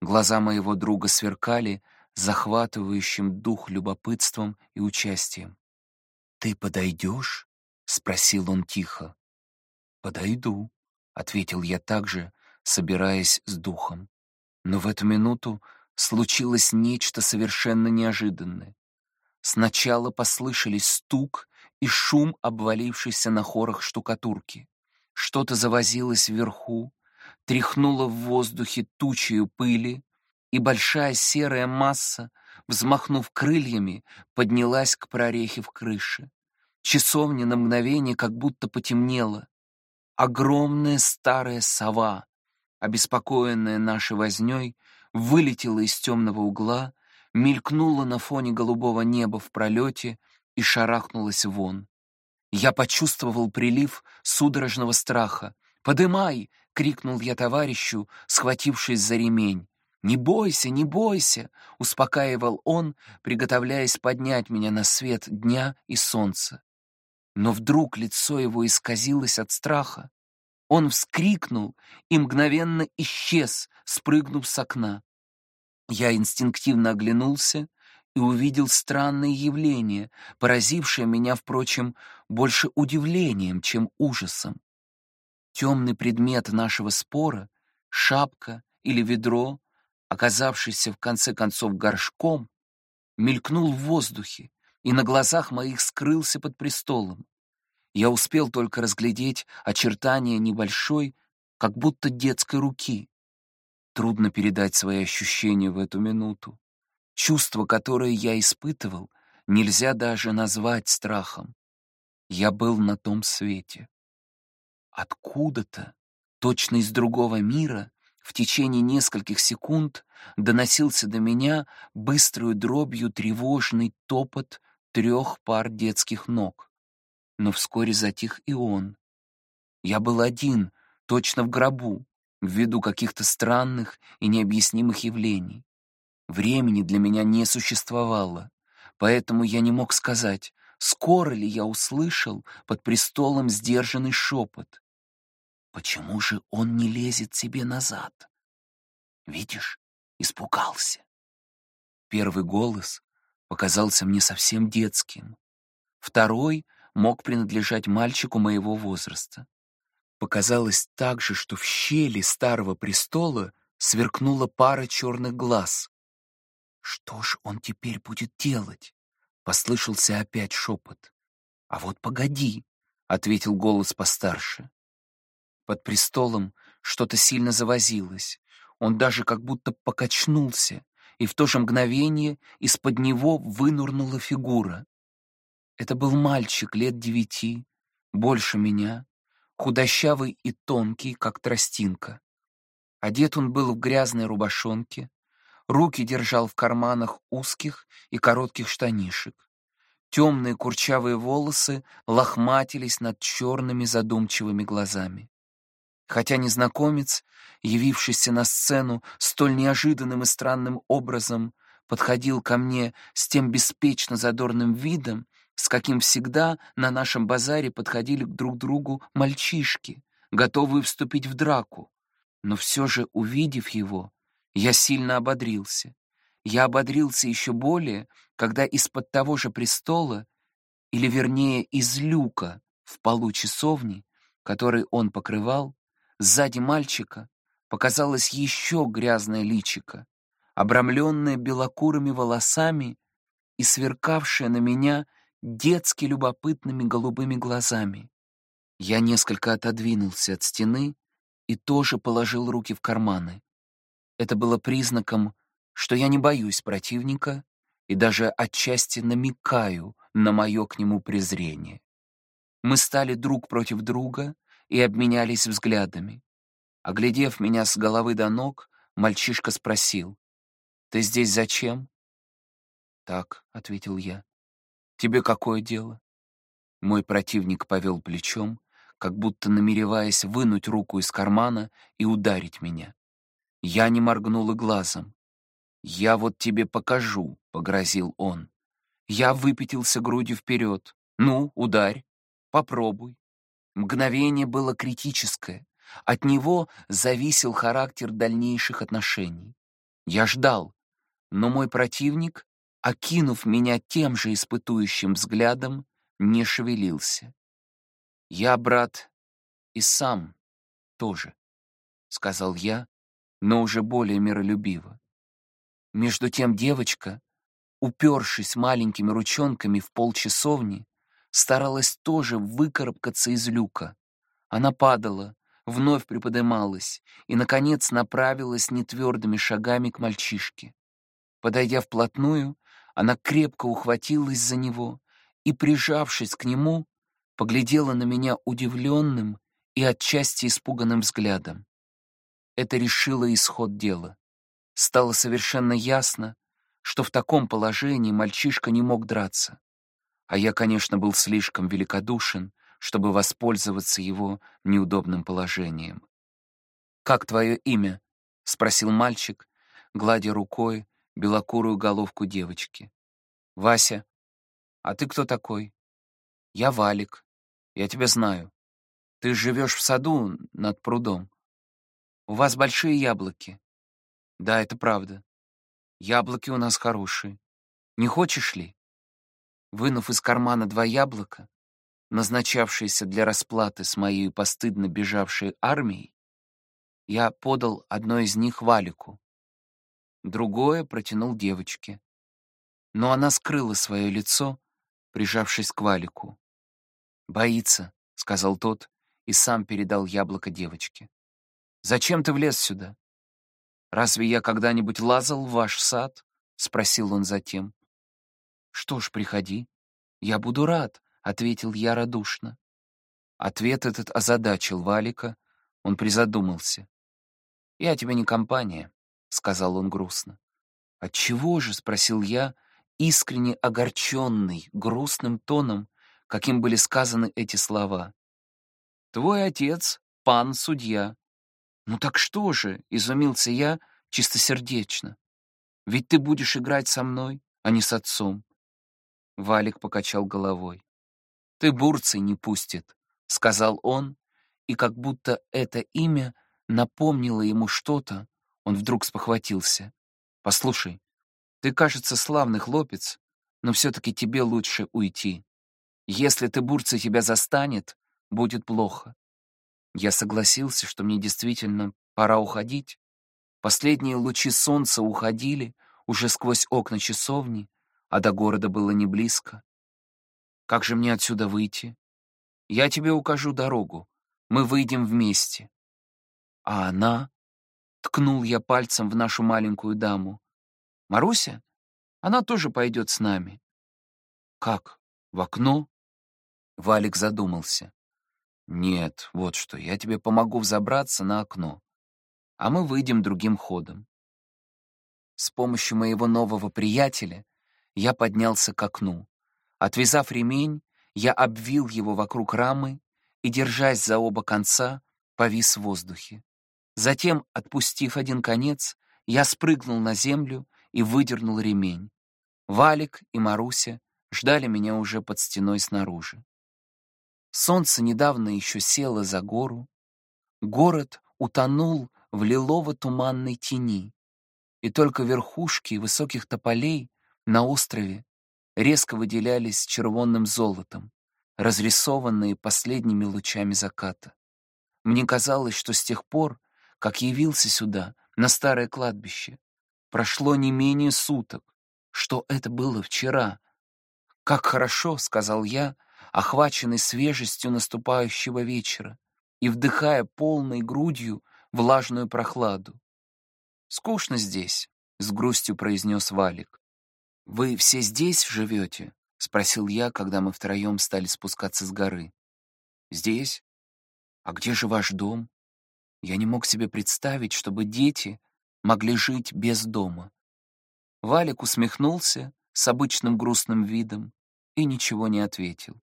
Глаза моего друга сверкали захватывающим дух любопытством и участием. «Ты подойдешь?» — спросил он тихо. «Подойду», — ответил я также, собираясь с духом. Но в эту минуту случилось нечто совершенно неожиданное. Сначала послышались стук и шум обвалившейся на хорах штукатурки. Что-то завозилось вверху, тряхнуло в воздухе тучью пыли, и большая серая масса, взмахнув крыльями, поднялась к прорехе в крыше. Часовня на мгновение как будто потемнела. Огромная старая сова, обеспокоенная нашей вознёй, вылетела из темного угла, мелькнула на фоне голубого неба в пролете и шарахнулась вон. Я почувствовал прилив судорожного страха. «Подымай!» — крикнул я товарищу, схватившись за ремень. «Не бойся, не бойся!» — успокаивал он, приготовляясь поднять меня на свет дня и солнца. Но вдруг лицо его исказилось от страха. Он вскрикнул и мгновенно исчез, спрыгнув с окна. Я инстинктивно оглянулся и увидел странное явление, поразившее меня, впрочем, больше удивлением, чем ужасом. Темный предмет нашего спора, шапка или ведро, оказавшийся в конце концов горшком, мелькнул в воздухе и на глазах моих скрылся под престолом. Я успел только разглядеть очертания небольшой, как будто детской руки. Трудно передать свои ощущения в эту минуту. Чувство, которое я испытывал, нельзя даже назвать страхом. Я был на том свете. Откуда-то, точно из другого мира, в течение нескольких секунд доносился до меня быструю дробью тревожный топот трех пар детских ног. Но вскоре затих и он. Я был один, точно в гробу, ввиду каких-то странных и необъяснимых явлений. Времени для меня не существовало, поэтому я не мог сказать, скоро ли я услышал под престолом сдержанный шепот. Почему же он не лезет себе назад? Видишь, испугался. Первый голос показался мне совсем детским. Второй мог принадлежать мальчику моего возраста. Показалось также, что в щели старого престола сверкнула пара черных глаз. «Что ж он теперь будет делать?» — послышался опять шепот. «А вот погоди», — ответил голос постарше. Под престолом что-то сильно завозилось. Он даже как будто покачнулся, и в то же мгновение из-под него вынурнула фигура. Это был мальчик лет девяти, больше меня, худощавый и тонкий, как тростинка. Одет он был в грязной рубашонке, руки держал в карманах узких и коротких штанишек. Темные курчавые волосы лохматились над черными задумчивыми глазами. Хотя незнакомец, явившийся на сцену столь неожиданным и странным образом, подходил ко мне с тем беспечно задорным видом, с каким всегда на нашем базаре подходили друг к другу мальчишки, готовые вступить в драку. Но все же, увидев его, я сильно ободрился. я ободрился еще более, когда из-под того же престола, или вернее из люка в полу часовни, который он покрывал, сзади мальчика показалось еще грязное личико, обрамленное белокурыми волосами и сверкавшее на меня детски любопытными голубыми глазами. Я несколько отодвинулся от стены и тоже положил руки в карманы. Это было признаком, что я не боюсь противника и даже отчасти намекаю на мое к нему презрение. Мы стали друг против друга и обменялись взглядами. Оглядев меня с головы до ног, мальчишка спросил, «Ты здесь зачем?» «Так», — ответил я. «Тебе какое дело?» Мой противник повел плечом, как будто намереваясь вынуть руку из кармана и ударить меня. Я не моргнул и глазом. «Я вот тебе покажу», — погрозил он. Я выпятился грудью вперед. «Ну, ударь, попробуй». Мгновение было критическое. От него зависел характер дальнейших отношений. Я ждал, но мой противник, окинув меня тем же испытующим взглядом, не шевелился. «Я, брат, и сам тоже», — сказал я, но уже более миролюбиво. Между тем девочка, упершись маленькими ручонками в пол часовни, старалась тоже выкарабкаться из люка. Она падала, вновь приподымалась и, наконец, направилась нетвердыми шагами к мальчишке. Подойдя вплотную, она крепко ухватилась за него и, прижавшись к нему, поглядела на меня удивленным и отчасти испуганным взглядом. Это решило исход дела. Стало совершенно ясно, что в таком положении мальчишка не мог драться. А я, конечно, был слишком великодушен, чтобы воспользоваться его неудобным положением. «Как твое имя?» — спросил мальчик, гладя рукой белокурую головку девочки. «Вася, а ты кто такой?» «Я Валик. Я тебя знаю. Ты живешь в саду над прудом. У вас большие яблоки». «Да, это правда. Яблоки у нас хорошие. Не хочешь ли?» Вынув из кармана два яблока, назначавшиеся для расплаты с моей постыдно бежавшей армией, я подал одно из них Валику, другое протянул девочке. Но она скрыла свое лицо, прижавшись к Валику. «Боится», — сказал тот и сам передал яблоко девочке. «Зачем ты влез сюда? Разве я когда-нибудь лазал в ваш сад?» — спросил он затем. «Что ж, приходи. Я буду рад», — ответил я радушно. Ответ этот озадачил Валика. Он призадумался. «Я тебе не компания», — сказал он грустно. «Отчего же?» — спросил я, искренне огорченный, грустным тоном, каким были сказаны эти слова. «Твой отец — пан судья». «Ну так что же?» — изумился я чистосердечно. «Ведь ты будешь играть со мной, а не с отцом. Валик покачал головой. «Ты Бурций не пустит», — сказал он, и как будто это имя напомнило ему что-то, он вдруг спохватился. «Послушай, ты, кажется, славный хлопец, но все-таки тебе лучше уйти. Если ты, Бурций, тебя застанет, будет плохо». Я согласился, что мне действительно пора уходить. Последние лучи солнца уходили уже сквозь окна часовни, а до города было не близко. Как же мне отсюда выйти? Я тебе укажу дорогу. Мы выйдем вместе. А она? Ткнул я пальцем в нашу маленькую даму. Маруся? Она тоже пойдет с нами. Как? В окно? Валик задумался. Нет, вот что, я тебе помогу взобраться на окно, а мы выйдем другим ходом. С помощью моего нового приятеля я поднялся к окну. Отвязав ремень, я обвил его вокруг рамы и, держась за оба конца, повис в воздухе. Затем, отпустив один конец, я спрыгнул на землю и выдернул ремень. Валик и Маруся ждали меня уже под стеной снаружи. Солнце недавно еще село за гору. Город утонул в лилово-туманной тени, и только верхушки высоких тополей на острове резко выделялись червонным золотом, разрисованные последними лучами заката. Мне казалось, что с тех пор, как явился сюда, на старое кладбище, прошло не менее суток, что это было вчера. «Как хорошо», — сказал я, охваченный свежестью наступающего вечера и вдыхая полной грудью влажную прохладу. «Скучно здесь», — с грустью произнес Валик. «Вы все здесь живете?» — спросил я, когда мы втроем стали спускаться с горы. «Здесь? А где же ваш дом?» Я не мог себе представить, чтобы дети могли жить без дома. Валик усмехнулся с обычным грустным видом и ничего не ответил.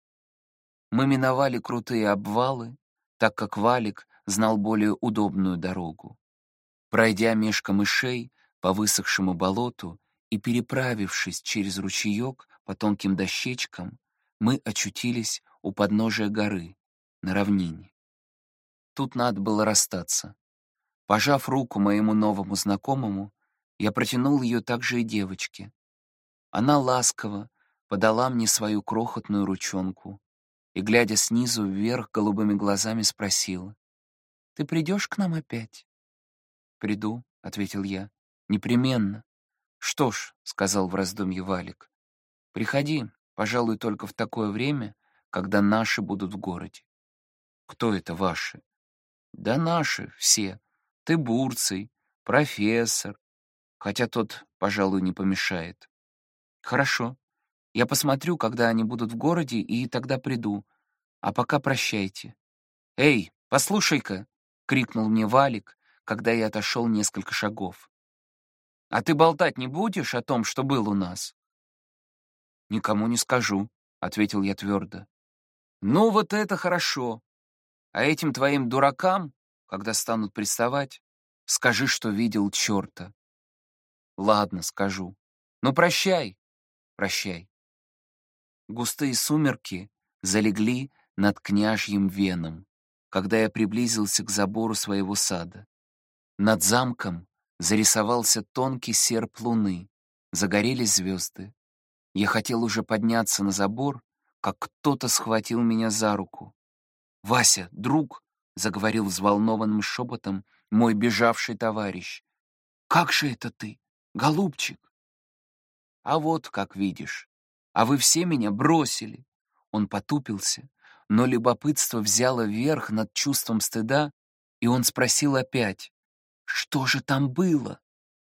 Мы миновали крутые обвалы, так как Валик знал более удобную дорогу. Пройдя меж камышей по высохшему болоту и переправившись через ручеек по тонким дощечкам, мы очутились у подножия горы, на равнине. Тут надо было расстаться. Пожав руку моему новому знакомому, я протянул ее также и девочке. Она ласково подала мне свою крохотную ручонку и, глядя снизу вверх голубыми глазами, спросила, «Ты придешь к нам опять?» «Приду», — ответил я, — «непременно». «Что ж», — сказал в раздумье Валик, — «приходи, пожалуй, только в такое время, когда наши будут в городе». «Кто это ваши?» «Да наши, все. Ты Бурций, профессор, хотя тот, пожалуй, не помешает». «Хорошо. Я посмотрю, когда они будут в городе, и тогда приду. А пока прощайте». «Эй, послушай-ка!» — крикнул мне Валик, когда я отошел несколько шагов. «А ты болтать не будешь о том, что был у нас?» «Никому не скажу», — ответил я твердо. «Ну, вот это хорошо. А этим твоим дуракам, когда станут приставать, скажи, что видел черта». «Ладно, скажу. Ну, прощай, прощай». Густые сумерки залегли над княжьим веном, когда я приблизился к забору своего сада. Над замком зарисовался тонкий серп луны, загорелись звезды. Я хотел уже подняться на забор, как кто-то схватил меня за руку. «Вася, друг!» — заговорил взволнованным шепотом мой бежавший товарищ. «Как же это ты, голубчик?» «А вот, как видишь, а вы все меня бросили!» Он потупился, но любопытство взяло верх над чувством стыда, и он спросил опять, «Что же там было?»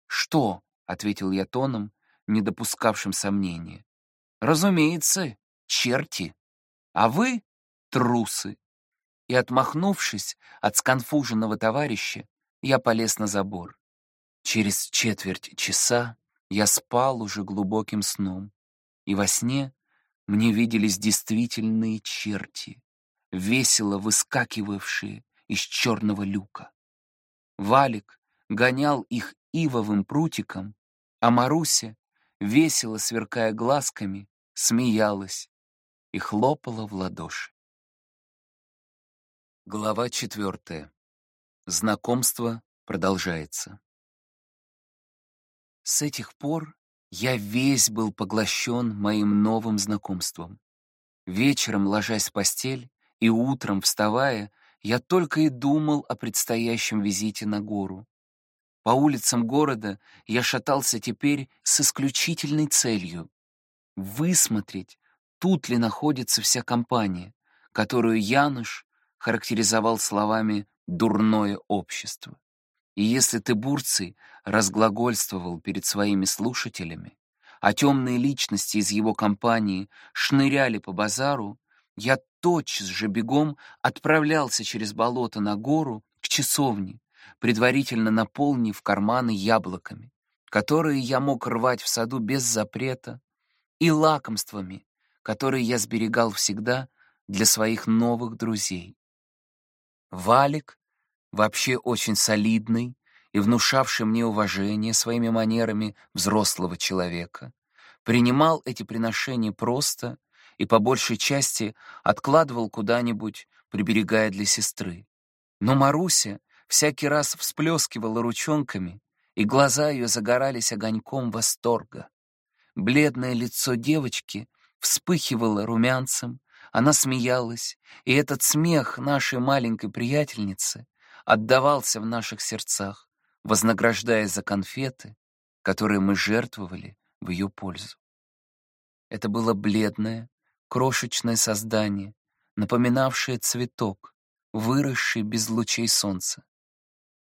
«Что?» — ответил я тоном, не допускавшим сомнения. «Разумеется, черти, а вы — трусы». И, отмахнувшись от сконфуженного товарища, я полез на забор. Через четверть часа я спал уже глубоким сном, и во сне мне виделись действительные черти, весело выскакивавшие из черного люка. Валик гонял их ивовым прутиком, а Маруся, весело сверкая глазками, смеялась и хлопала в ладоши. Глава четвертая. Знакомство продолжается. С этих пор я весь был поглощен моим новым знакомством. Вечером, ложась в постель, и утром, вставая, я только и думал о предстоящем визите на гору. По улицам города я шатался теперь с исключительной целью — высмотреть, тут ли находится вся компания, которую Януш характеризовал словами «дурное общество». И если ты, Бурций, разглагольствовал перед своими слушателями, а темные личности из его компании шныряли по базару, я тотчас же бегом отправлялся через болото на гору к часовне, предварительно наполнив карманы яблоками, которые я мог рвать в саду без запрета, и лакомствами, которые я сберегал всегда для своих новых друзей. Валик вообще очень солидный и внушавший мне уважение своими манерами взрослого человека, принимал эти приношения просто и по большей части откладывал куда-нибудь, приберегая для сестры. Но Маруся всякий раз всплескивала ручонками и глаза ее загорались огоньком восторга. Бледное лицо девочки вспыхивало румянцем, она смеялась, и этот смех нашей маленькой приятельницы отдавался в наших сердцах, вознаграждая за конфеты, которые мы жертвовали в ее пользу. Это было бледное, крошечное создание, напоминавшее цветок, выросший без лучей солнца.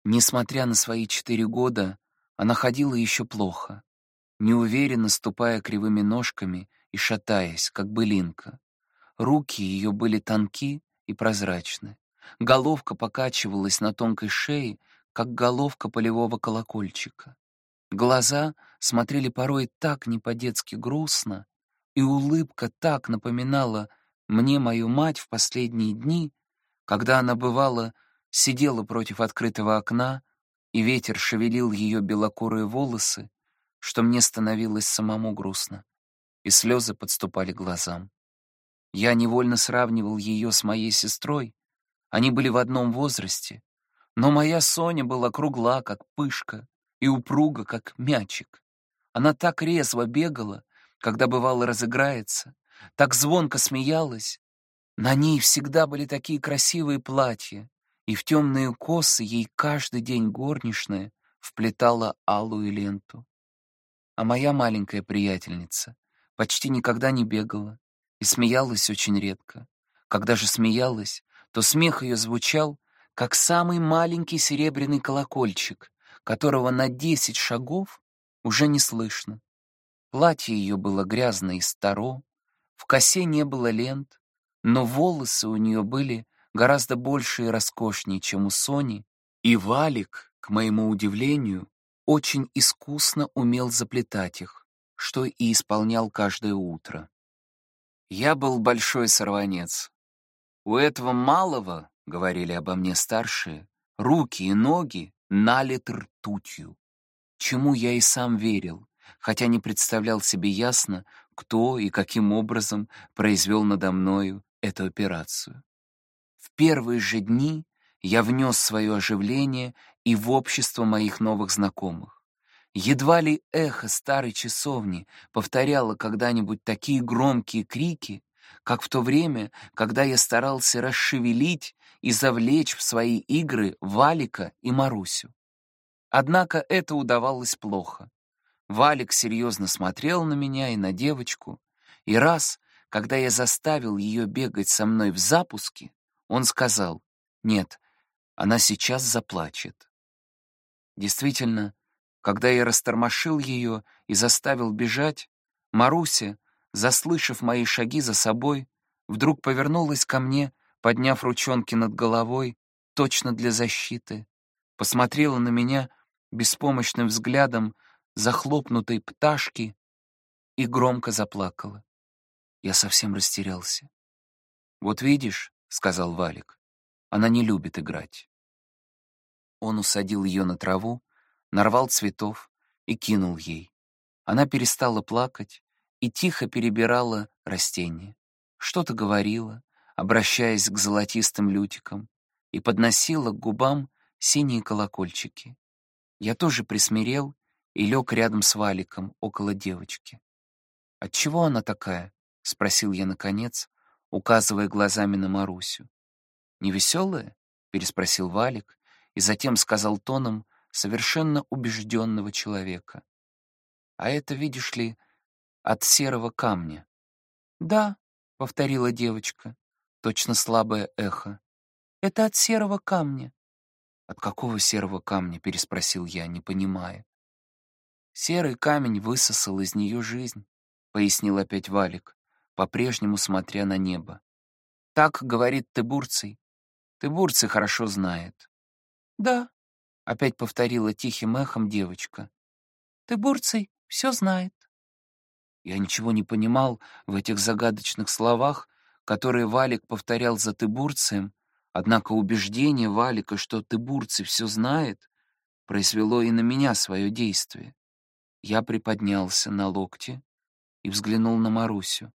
Несмотря на свои четыре года, она ходила еще плохо, неуверенно ступая кривыми ножками и шатаясь, как былинка. Руки ее были тонки и прозрачны. Головка покачивалась на тонкой шее, как головка полевого колокольчика. Глаза смотрели порой так не по-детски грустно, и улыбка так напоминала мне мою мать в последние дни, когда она, бывала, сидела против открытого окна, и ветер шевелил ее белокурые волосы, что мне становилось самому грустно, и слезы подступали к глазам. Я невольно сравнивал ее с моей сестрой, они были в одном возрасте, но моя Соня была кругла, как пышка, и упруга, как мячик. Она так резво бегала, когда бывало разыграется, так звонко смеялась. На ней всегда были такие красивые платья, и в темные косы ей каждый день горничная вплетала алую ленту. А моя маленькая приятельница почти никогда не бегала и смеялась очень редко. Когда же смеялась, то смех ее звучал, как самый маленький серебряный колокольчик, которого на десять шагов уже не слышно. Платье ее было грязное и старо, в косе не было лент, но волосы у нее были гораздо больше и роскошнее, чем у Сони, и Валик, к моему удивлению, очень искусно умел заплетать их, что и исполнял каждое утро. Я был большой сорванец. У этого малого, — говорили обо мне старшие, — руки и ноги налиты ртутью, чему я и сам верил, хотя не представлял себе ясно, кто и каким образом произвел надо мною эту операцию. В первые же дни я внес свое оживление и в общество моих новых знакомых. Едва ли эхо старой часовни повторяло когда-нибудь такие громкие крики, как в то время, когда я старался расшевелить и завлечь в свои игры Валика и Марусю. Однако это удавалось плохо. Валик серьезно смотрел на меня и на девочку, и раз, когда я заставил ее бегать со мной в запуске, он сказал, «Нет, она сейчас заплачет». Действительно, когда я растормошил ее и заставил бежать, Маруся, заслышав мои шаги за собой, вдруг повернулась ко мне, подняв ручонки над головой, точно для защиты, посмотрела на меня беспомощным взглядом захлопнутой пташки и громко заплакала. Я совсем растерялся. «Вот видишь», — сказал Валик, — «она не любит играть». Он усадил ее на траву, нарвал цветов и кинул ей. Она перестала плакать и тихо перебирала растения. Что-то говорила, обращаясь к золотистым лютикам, и подносила к губам синие колокольчики. Я тоже присмирел и лег рядом с Валиком, около девочки. «Отчего она такая?» — спросил я наконец, указывая глазами на Марусю. «Невеселая?» — переспросил Валик и затем сказал тоном совершенно убежденного человека. «А это, видишь ли, от серого камня». «Да», — повторила девочка, точно слабое эхо. «Это от серого камня». «От какого серого камня?» — переспросил я, не понимая. Серый камень высосал из нее жизнь, — пояснил опять Валик, по-прежнему смотря на небо. Так говорит Тыбурций. Тыбурций хорошо знает. Да, — опять повторила тихим эхом девочка. Тыбурций все знает. Я ничего не понимал в этих загадочных словах, которые Валик повторял за Тыбурцием, однако убеждение Валика, что Тыбурций все знает, произвело и на меня свое действие. Я приподнялся на локте и взглянул на Марусю.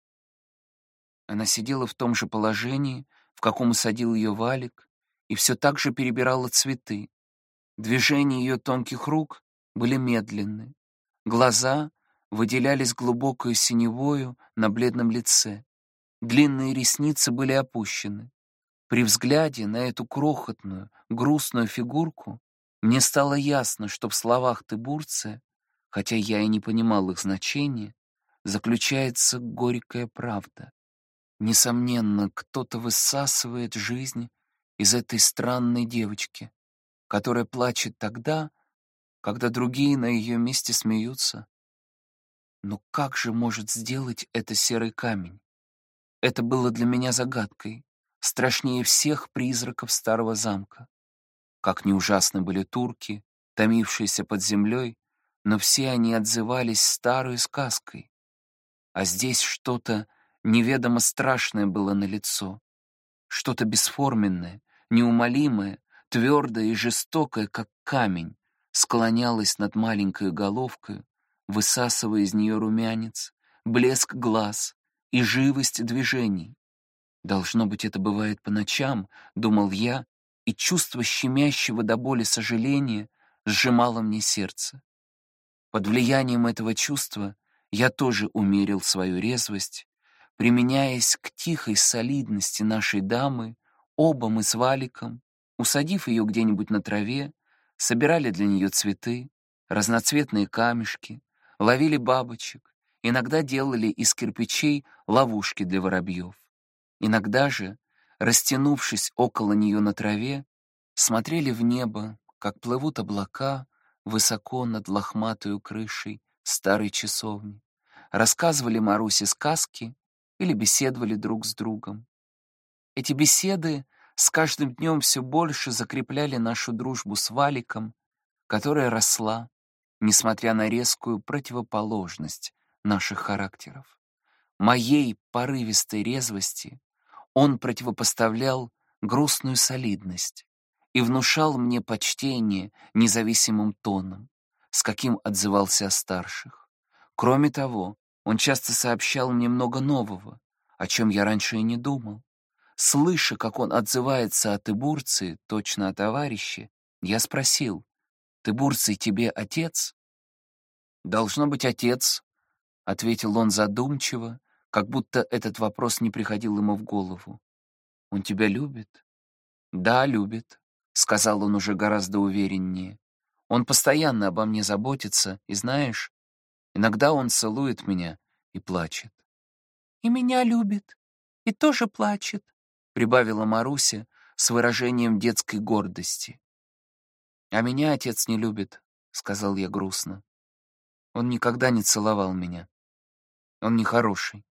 Она сидела в том же положении, в каком садил ее валик, и все так же перебирала цветы. Движения ее тонких рук были медленны, глаза выделялись глубокою синевою на бледном лице, длинные ресницы были опущены. При взгляде на эту крохотную, грустную фигурку мне стало ясно, что в словах Тыбурция, хотя я и не понимал их значения, заключается горькая правда. Несомненно, кто-то высасывает жизнь из этой странной девочки, которая плачет тогда, когда другие на ее месте смеются. Но как же может сделать это серый камень? Это было для меня загадкой, страшнее всех призраков старого замка. Как не ужасны были турки, томившиеся под землей, но все они отзывались старой сказкой. А здесь что-то неведомо страшное было на лицо, что-то бесформенное, неумолимое, твердое и жестокое, как камень, склонялось над маленькой головкой, высасывая из нее румянец, блеск глаз и живость движений. Должно быть, это бывает по ночам, думал я, и чувство щемящего до боли сожаления сжимало мне сердце. Под влиянием этого чувства я тоже умерил свою резвость, применяясь к тихой солидности нашей дамы, оба мы с Валиком, усадив ее где-нибудь на траве, собирали для нее цветы, разноцветные камешки, ловили бабочек, иногда делали из кирпичей ловушки для воробьев. Иногда же, растянувшись около нее на траве, смотрели в небо, как плывут облака высоко над лохматую крышей старой часовни, рассказывали Марусе сказки или беседовали друг с другом. Эти беседы с каждым днем все больше закрепляли нашу дружбу с Валиком, которая росла, несмотря на резкую противоположность наших характеров. Моей порывистой резвости он противопоставлял грустную солидность и внушал мне почтение независимым тоном, с каким отзывался о старших. Кроме того, он часто сообщал мне много нового, о чем я раньше и не думал. Слыша, как он отзывается о Тыбурции, точно о товарище, я спросил, «Тыбурций тебе отец?» «Должно быть отец», — ответил он задумчиво, как будто этот вопрос не приходил ему в голову. «Он тебя любит?» «Да, любит», — сказал он уже гораздо увереннее. «Он постоянно обо мне заботится, и знаешь, иногда он целует меня и плачет». «И меня любит, и тоже плачет», — прибавила Маруся с выражением детской гордости. «А меня отец не любит», — сказал я грустно. «Он никогда не целовал меня. Он нехороший.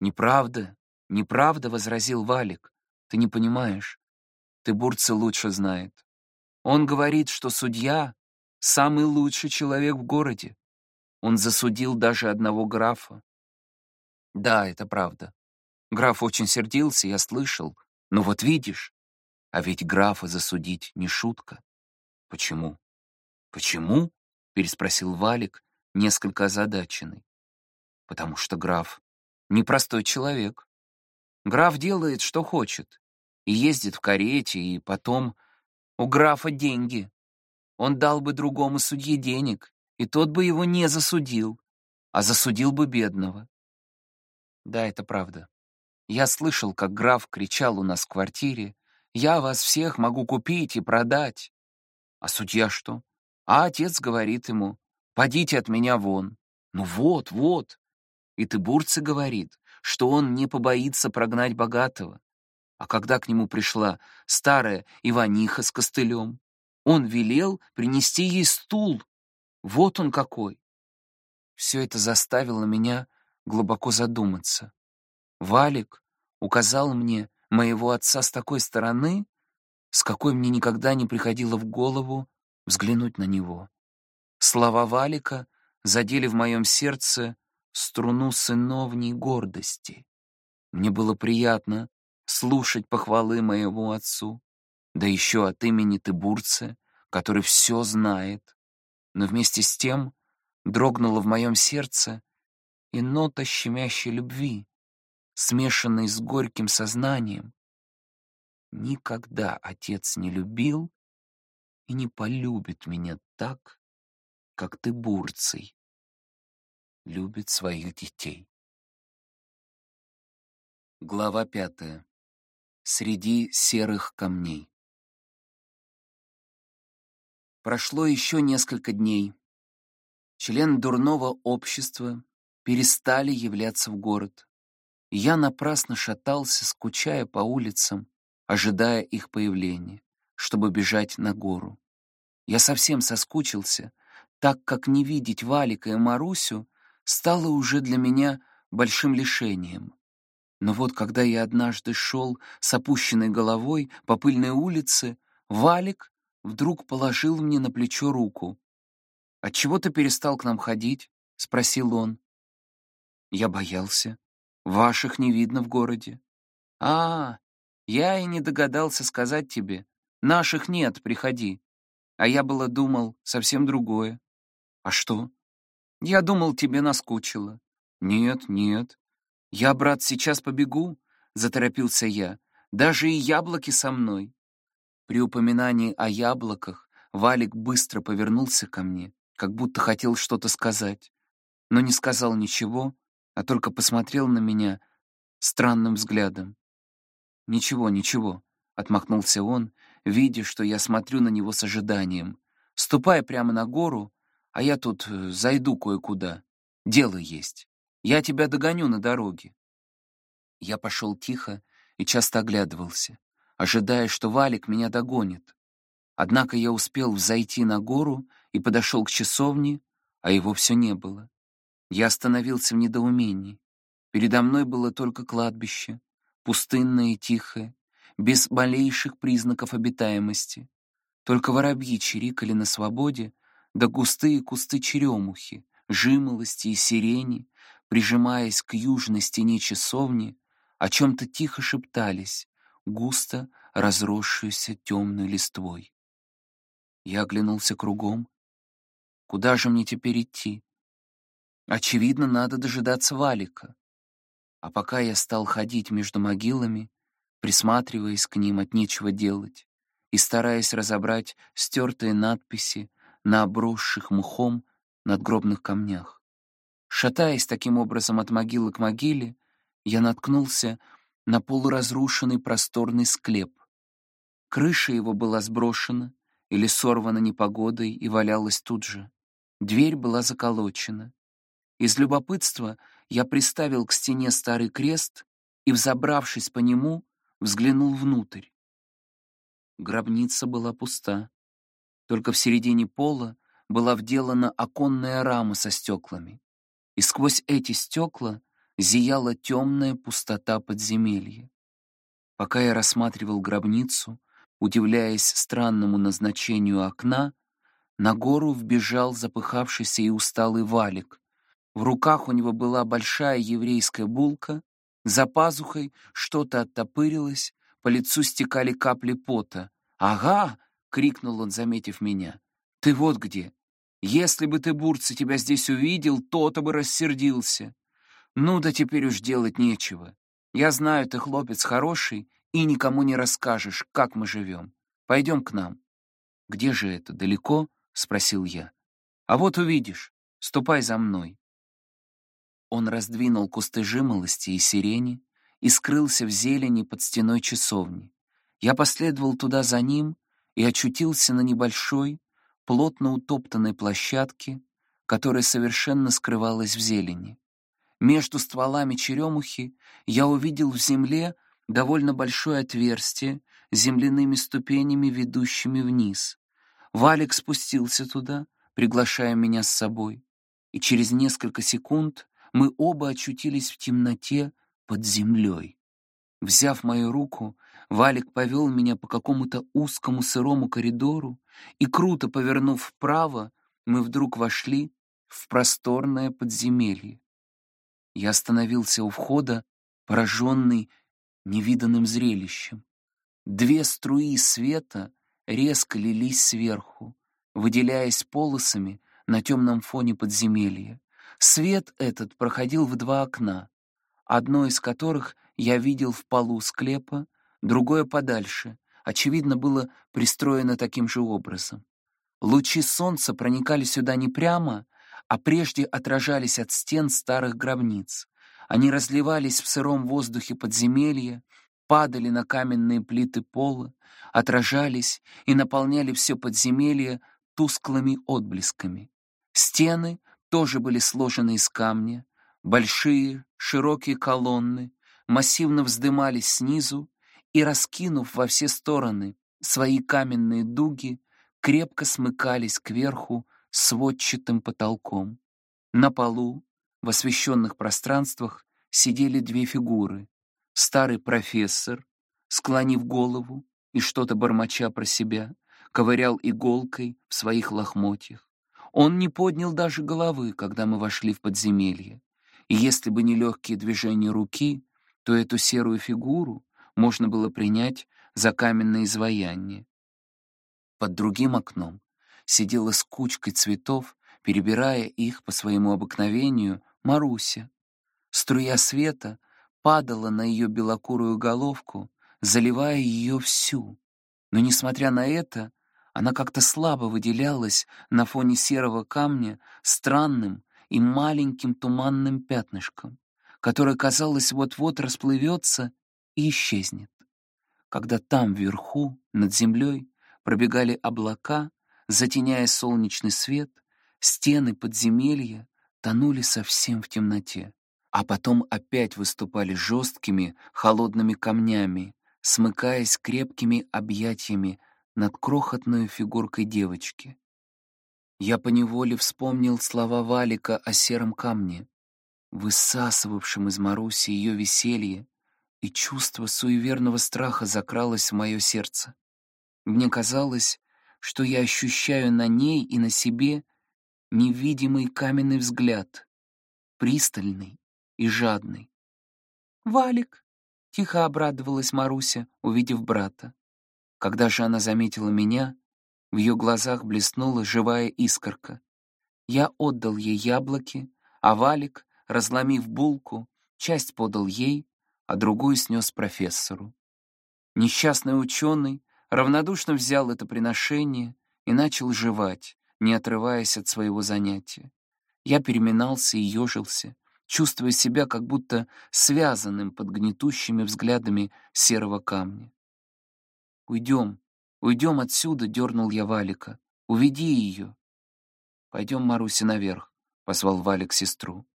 «Неправда, неправда», — возразил Валик. «Ты не понимаешь. Ты Бурца лучше знает. Он говорит, что судья — самый лучший человек в городе. Он засудил даже одного графа. Да, это правда. Граф очень сердился, я слышал. Но вот видишь, а ведь графа засудить не шутка. Почему? Почему? переспросил Валик, несколько озадаченный. Потому что граф непростой человек. Граф делает, что хочет, и ездит в карете, и потом у графа деньги. Он дал бы другому судье денег, и тот бы его не засудил, а засудил бы бедного. Да, это правда. Я слышал, как граф кричал у нас в квартире, «Я вас всех могу купить и продать». А судья что? А отец говорит ему, «Подите от меня вон». Ну вот, вот, и Тыбурцы говорит, что он не побоится прогнать богатого. А когда к нему пришла старая Иваниха с костылем, он велел принести ей стул. Вот он какой. Все это заставило меня глубоко задуматься. Валик указал мне моего отца с такой стороны, с какой мне никогда не приходило в голову взглянуть на него. Слова Валика задели в моем сердце струну сыновней гордости. Мне было приятно слушать похвалы моему отцу, да еще от имени Тыбурца, который все знает. Но вместе с тем дрогнула в моем сердце и нота щемящей любви, смешанной с горьким сознанием. Никогда отец не любил и не полюбит меня так, как ты, Бурций, любит своих детей. Глава пятая. Среди серых камней. Прошло еще несколько дней. Члены дурного общества перестали являться в город. Я напрасно шатался, скучая по улицам, ожидая их появления, чтобы бежать на гору. Я совсем соскучился, так как не видеть Валика и Марусю стало уже для меня большим лишением. Но вот когда я однажды шел с опущенной головой по пыльной улице, Валик вдруг положил мне на плечо руку. «Отчего ты перестал к нам ходить?» — спросил он. Я боялся. Ваших не видно в городе. А, я и не догадался сказать тебе. Наших нет, приходи. А я было думал совсем другое. А что? Я думал, тебе наскучило. Нет, нет. Я, брат, сейчас побегу, заторопился я. Даже и яблоки со мной. При упоминании о яблоках Валик быстро повернулся ко мне, как будто хотел что-то сказать, но не сказал ничего, а только посмотрел на меня странным взглядом. «Ничего, ничего», — отмахнулся он, видя, что я смотрю на него с ожиданием. «Ступай прямо на гору, а я тут э, зайду кое-куда. Дело есть. Я тебя догоню на дороге». Я пошел тихо и часто оглядывался, ожидая, что Валик меня догонит. Однако я успел взойти на гору и подошел к часовне, а его все не было. Я остановился в недоумении. Передо мной было только кладбище, пустынное и тихое, без малейших признаков обитаемости. Только воробьи чирикали на свободе, да густые кусты черемухи, жимолости и сирени, прижимаясь к южной стене часовни, о чем-то тихо шептались, густо разросшуюся темной листвой. Я оглянулся кругом. Куда же мне теперь идти? Очевидно, надо дожидаться Валика. А пока я стал ходить между могилами, присматриваясь к ним от нечего делать и стараясь разобрать стертые надписи на обросших мухом надгробных камнях. Шатаясь таким образом от могилы к могиле, я наткнулся на полуразрушенный просторный склеп. Крыша его была сброшена или сорвана непогодой и валялась тут же. Дверь была заколочена. Из любопытства я приставил к стене старый крест и, взобравшись по нему, взглянул внутрь. Гробница была пуста. Только в середине пола была вделана оконная рама со стеклами, и сквозь эти стекла зияла темная пустота подземелья. Пока я рассматривал гробницу, удивляясь странному назначению окна, на гору вбежал запыхавшийся и усталый валик, в руках у него была большая еврейская булка, за пазухой что-то оттопырилось, по лицу стекали капли пота. «Ага!» — крикнул он, заметив меня. «Ты вот где! Если бы ты, бурцы, тебя здесь увидел, то-то бы рассердился. Ну да теперь уж делать нечего. Я знаю, ты хлопец хороший, и никому не расскажешь, как мы живем. Пойдем к нам». «Где же это, далеко?» — спросил я. «А вот увидишь. Ступай за мной». Он раздвинул кусты жимолости и сирени и скрылся в зелени под стеной часовни. Я последовал туда за ним и очутился на небольшой, плотно утоптанной площадке, которая совершенно скрывалась в зелени. Между стволами черемухи я увидел в земле довольно большое отверстие с земляными ступенями, ведущими вниз. Валик спустился туда, приглашая меня с собой, и через несколько секунд мы оба очутились в темноте под землей. Взяв мою руку, Валик повел меня по какому-то узкому сырому коридору, и, круто повернув вправо, мы вдруг вошли в просторное подземелье. Я остановился у входа, пораженный невиданным зрелищем. Две струи света резко лились сверху, выделяясь полосами на темном фоне подземелья. Свет этот проходил в два окна, одно из которых я видел в полу склепа, другое подальше, очевидно, было пристроено таким же образом. Лучи солнца проникали сюда не прямо, а прежде отражались от стен старых гробниц. Они разливались в сыром воздухе подземелья, падали на каменные плиты пола, отражались и наполняли все подземелье тусклыми отблесками. Стены тоже были сложены из камня, большие, широкие колонны массивно вздымались снизу и, раскинув во все стороны свои каменные дуги, крепко смыкались кверху сводчатым потолком. На полу, в освещенных пространствах, сидели две фигуры. Старый профессор, склонив голову и что-то бормоча про себя, ковырял иголкой в своих лохмотьях. Он не поднял даже головы, когда мы вошли в подземелье. И если бы не легкие движения руки, то эту серую фигуру можно было принять за каменное изваяние. Под другим окном сидела с кучкой цветов, перебирая их по своему обыкновению, Маруся. Струя света падала на ее белокурую головку, заливая ее всю. Но, несмотря на это, она как-то слабо выделялась на фоне серого камня странным и маленьким туманным пятнышком, которое, казалось, вот-вот расплывется и исчезнет. Когда там, вверху, над землей, пробегали облака, затеняя солнечный свет, стены подземелья тонули совсем в темноте а потом опять выступали жесткими, холодными камнями, смыкаясь крепкими объятиями над крохотной фигуркой девочки. Я поневоле вспомнил слова Валика о сером камне, высасывавшем из Маруси ее веселье, и чувство суеверного страха закралось в мое сердце. Мне казалось, что я ощущаю на ней и на себе невидимый каменный взгляд, пристальный, и жадный. «Валик!» — тихо обрадовалась Маруся, увидев брата. Когда же она заметила меня, в ее глазах блеснула живая искорка. Я отдал ей яблоки, а Валик, разломив булку, часть подал ей, а другую снес профессору. Несчастный ученый равнодушно взял это приношение и начал жевать, не отрываясь от своего занятия. Я переминался и ежился, чувствуя себя как будто связанным под гнетущими взглядами серого камня. «Уйдем, уйдем отсюда», — дернул я Валика. «Уведи ее». «Пойдем, Маруся, наверх», — позвал Валик сестру.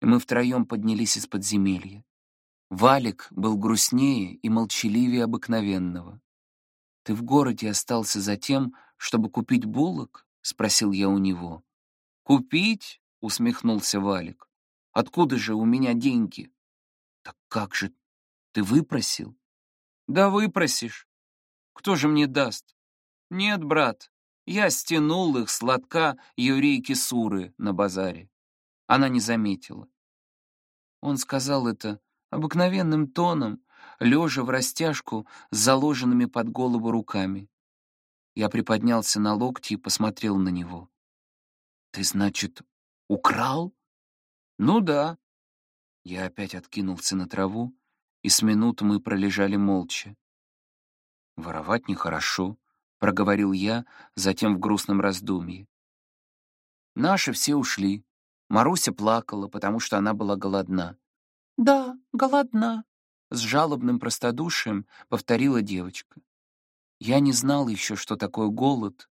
И мы втроем поднялись из подземелья. Валик был грустнее и молчаливее обыкновенного. «Ты в городе остался за тем, чтобы купить булок?» — спросил я у него. «Купить?» — усмехнулся Валик. Откуда же у меня деньги? Так как же? Ты выпросил? Да выпросишь. Кто же мне даст? Нет, брат, я стянул их с лотка Юрийки Суры на базаре. Она не заметила. Он сказал это обыкновенным тоном, лежа в растяжку с заложенными под голову руками. Я приподнялся на локти и посмотрел на него. «Ты, значит, украл?» «Ну да». Я опять откинулся на траву, и с минуту мы пролежали молча. «Воровать нехорошо», — проговорил я, затем в грустном раздумье. Наши все ушли. Маруся плакала, потому что она была голодна. «Да, голодна», — с жалобным простодушием повторила девочка. Я не знал еще, что такое голод,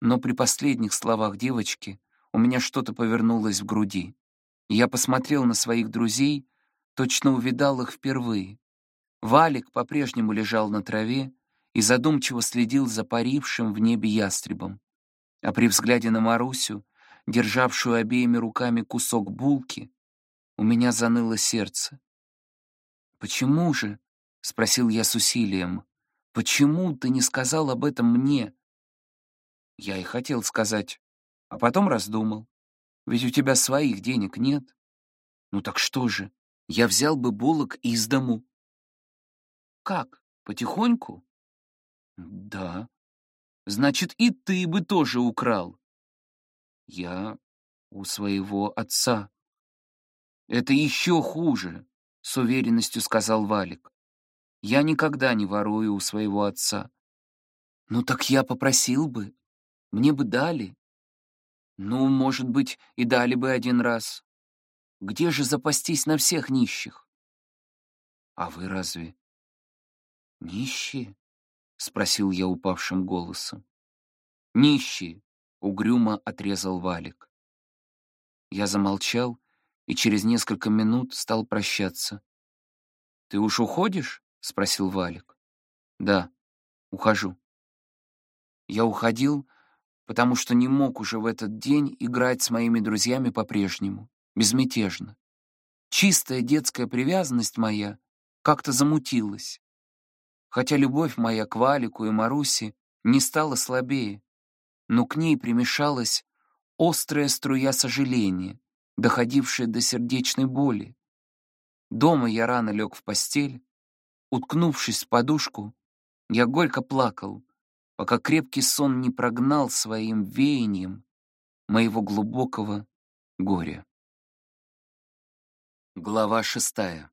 но при последних словах девочки у меня что-то повернулось в груди. Я посмотрел на своих друзей, точно увидал их впервые. Валик по-прежнему лежал на траве и задумчиво следил за парившим в небе ястребом. А при взгляде на Марусю, державшую обеими руками кусок булки, у меня заныло сердце. «Почему же?» — спросил я с усилием. «Почему ты не сказал об этом мне?» Я и хотел сказать, а потом раздумал. Ведь у тебя своих денег нет. Ну так что же, я взял бы булок из дому. Как, потихоньку? Да. Значит, и ты бы тоже украл. Я у своего отца. Это еще хуже, с уверенностью сказал Валик. Я никогда не ворую у своего отца. Ну так я попросил бы. Мне бы дали. Ну, может быть, и дали бы один раз. Где же запастись на всех нищих? А вы разве нищие? Спросил я упавшим голосом. Нищие, угрюмо отрезал Валик. Я замолчал и через несколько минут стал прощаться. «Ты уж уходишь?» — спросил Валик. «Да, ухожу». Я уходил, потому что не мог уже в этот день играть с моими друзьями по-прежнему, безмятежно. Чистая детская привязанность моя как-то замутилась. Хотя любовь моя к Валику и Марусе не стала слабее, но к ней примешалась острая струя сожаления, доходившая до сердечной боли. Дома я рано лег в постель, уткнувшись в подушку, я горько плакал, пока крепкий сон не прогнал своим веянием моего глубокого горя. Глава шестая.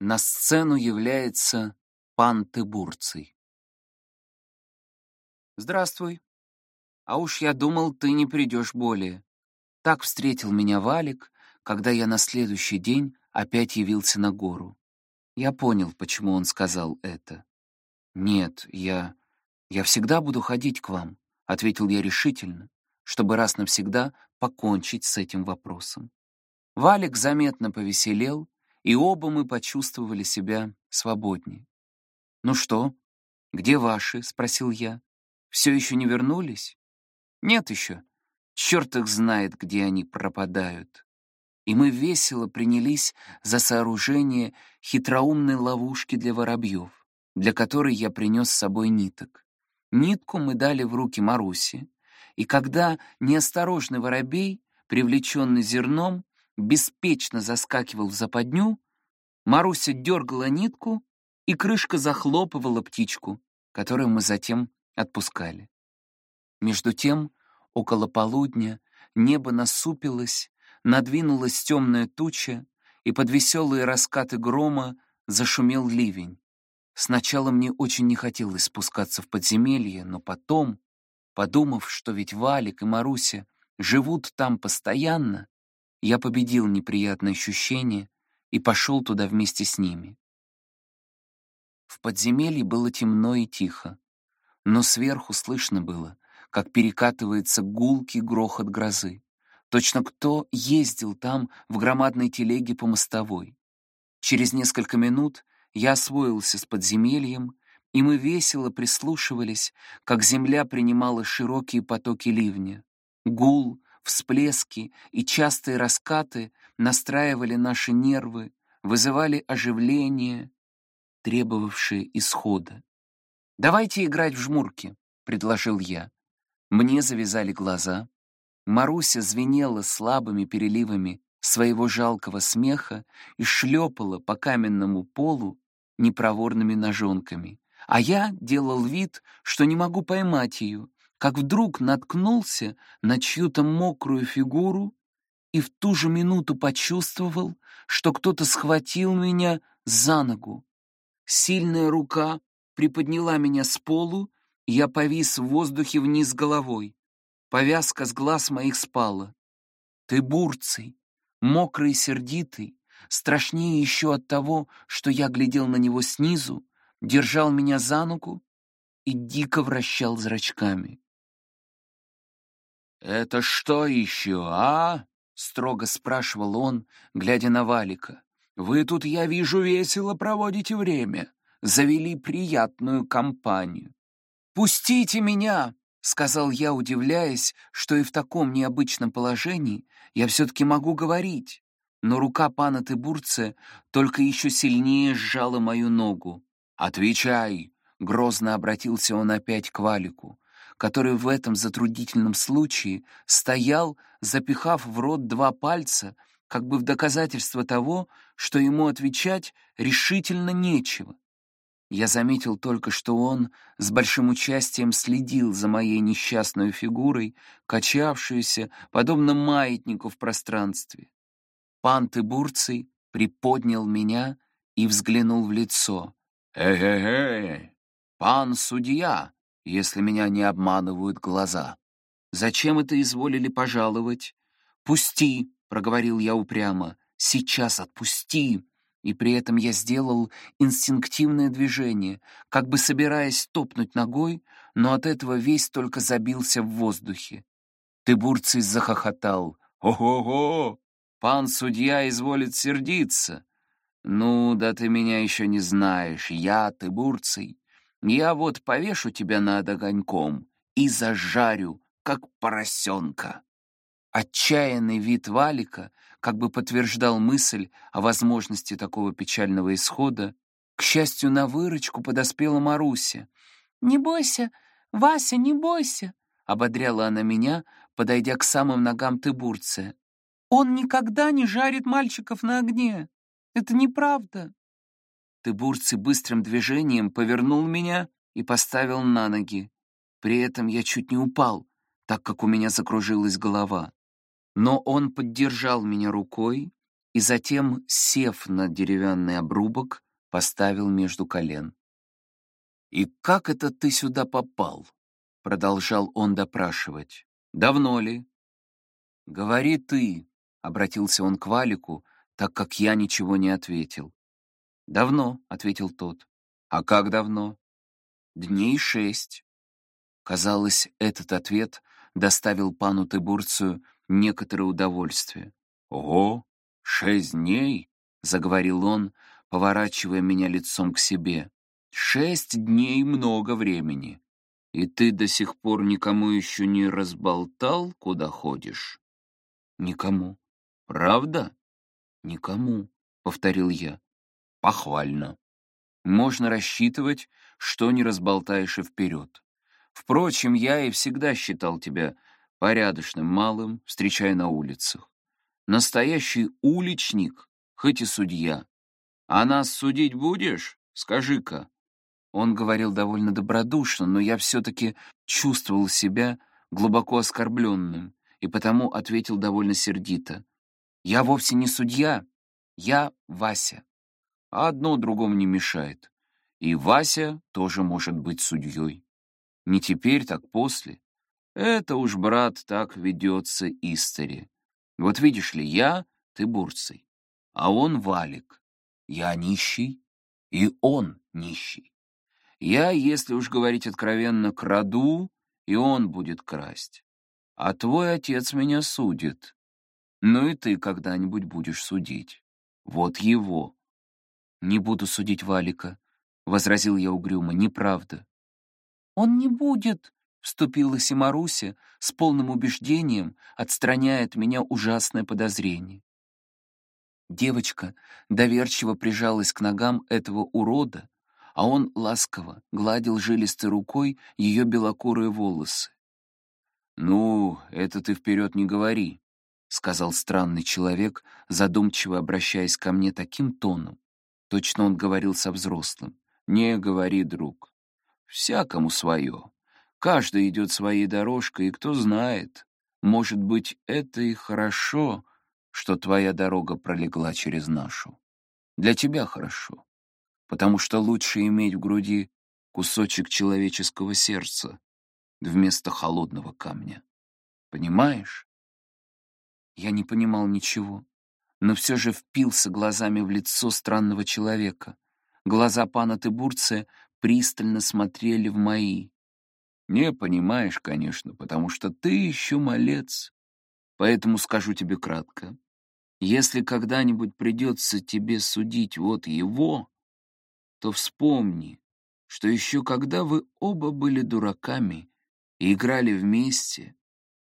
На сцену является пан Тыбурций. «Здравствуй. А уж я думал, ты не придешь более». Так встретил меня Валик, когда я на следующий день опять явился на гору. Я понял, почему он сказал это. «Нет, я... «Я всегда буду ходить к вам», — ответил я решительно, чтобы раз навсегда покончить с этим вопросом. Валик заметно повеселел, и оба мы почувствовали себя свободнее. «Ну что, где ваши?» — спросил я. «Все еще не вернулись?» «Нет еще. Черт их знает, где они пропадают». И мы весело принялись за сооружение хитроумной ловушки для воробьев, для которой я принес с собой ниток. Нитку мы дали в руки Марусе, и когда неосторожный воробей, привлеченный зерном, беспечно заскакивал в западню, Маруся дергала нитку, и крышка захлопывала птичку, которую мы затем отпускали. Между тем, около полудня, небо насупилось, надвинулась темная туча, и под веселые раскаты грома зашумел ливень. Сначала мне очень не хотелось спускаться в подземелье, но потом, подумав, что ведь Валик и Маруся живут там постоянно, я победил неприятное ощущение и пошел туда вместе с ними. В подземелье было темно и тихо, но сверху слышно было, как перекатывается гулкий грохот грозы. Точно кто ездил там в громадной телеге по мостовой. Через несколько минут я освоился с подземельем, и мы весело прислушивались, как земля принимала широкие потоки ливня. Гул, всплески и частые раскаты настраивали наши нервы, вызывали оживление, требовавшее исхода. «Давайте играть в жмурки», — предложил я. Мне завязали глаза. Маруся звенела слабыми переливами своего жалкого смеха и шлепала по каменному полу непроворными ножонками. А я делал вид, что не могу поймать ее, как вдруг наткнулся на чью-то мокрую фигуру и в ту же минуту почувствовал, что кто-то схватил меня за ногу. Сильная рука приподняла меня с полу, я повис в воздухе вниз головой. Повязка с глаз моих спала. Ты бурцей, мокрый и сердитый, страшнее еще от того, что я глядел на него снизу, держал меня за ногу и дико вращал зрачками. «Это что еще, а?» — строго спрашивал он, глядя на Валика. «Вы тут, я вижу, весело проводите время, завели приятную компанию. Пустите меня!» — сказал я, удивляясь, что и в таком необычном положении я все-таки могу говорить но рука пана Тыбурца только еще сильнее сжала мою ногу. «Отвечай!» — грозно обратился он опять к Валику, который в этом затруднительном случае стоял, запихав в рот два пальца, как бы в доказательство того, что ему отвечать решительно нечего. Я заметил только, что он с большим участием следил за моей несчастной фигурой, качавшуюся, подобно маятнику в пространстве. Пан Тыбурций приподнял меня и взглянул в лицо. «Э-э-э, пан судья!» если меня не обманывают глаза. Зачем это изволили пожаловать? Пусти, — проговорил я упрямо, — сейчас отпусти. И при этом я сделал инстинктивное движение, как бы собираясь топнуть ногой, но от этого весь только забился в воздухе. Тыбурций захохотал. «Ого-го! Пан судья изволит сердиться!» «Ну, да ты меня еще не знаешь, я Тыбурций. Я вот повешу тебя над огоньком и зажарю, как поросенка». Отчаянный вид Валика как бы подтверждал мысль о возможности такого печального исхода. К счастью, на выручку подоспела Маруся. «Не бойся, Вася, не бойся!» — ободряла она меня, подойдя к самым ногам Тыбурция. «Он никогда не жарит мальчиков на огне. Это неправда». Тыбурций быстрым движением повернул меня и поставил на ноги. При этом я чуть не упал, так как у меня закружилась голова. Но он поддержал меня рукой и затем, сев на деревянный обрубок, поставил между колен. «И как это ты сюда попал?» — продолжал он допрашивать. «Давно ли?» «Говори ты», — обратился он к Валику, так как я ничего не ответил. «Давно», — ответил тот. «А как давно?» «Дней шесть». Казалось, этот ответ доставил пану Тыбурцию некоторое удовольствие. «Ого, шесть дней!» — заговорил он, поворачивая меня лицом к себе. «Шесть дней — много времени. И ты до сих пор никому еще не разболтал, куда ходишь?» «Никому». «Правда?» «Никому», — повторил я. «Похвально. Можно рассчитывать, что не разболтаешь и вперед. Впрочем, я и всегда считал тебя порядочным малым, встречая на улицах. Настоящий уличник, хоть и судья. А нас судить будешь? Скажи-ка. Он говорил довольно добродушно, но я все-таки чувствовал себя глубоко оскорбленным, и потому ответил довольно сердито. «Я вовсе не судья, я Вася. А одно другому не мешает. И Вася тоже может быть судьей. Не теперь, так после. Это уж, брат, так ведется истори. Вот видишь ли, я — ты бурцей, а он валик. Я нищий, и он нищий. Я, если уж говорить откровенно, краду, и он будет красть. А твой отец меня судит. Ну и ты когда-нибудь будешь судить. Вот его. Не буду судить Валика, — возразил я угрюмо, — неправда. Он не будет, Вступилась и Маруся с полным убеждением, отстраняя от меня ужасное подозрение. Девочка доверчиво прижалась к ногам этого урода, а он ласково гладил жилистой рукой ее белокурые волосы. «Ну, это ты вперед не говори», — сказал странный человек, задумчиво обращаясь ко мне таким тоном. Точно он говорил со взрослым. «Не говори, друг. Всякому свое. Каждый идет своей дорожкой, и кто знает, может быть, это и хорошо, что твоя дорога пролегла через нашу. Для тебя хорошо, потому что лучше иметь в груди кусочек человеческого сердца вместо холодного камня. Понимаешь? Я не понимал ничего, но все же впился глазами в лицо странного человека. Глаза пана Тыбурция пристально смотрели в мои. Не понимаешь, конечно, потому что ты еще малец. Поэтому скажу тебе кратко. Если когда-нибудь придется тебе судить вот его, то вспомни, что еще когда вы оба были дураками и играли вместе,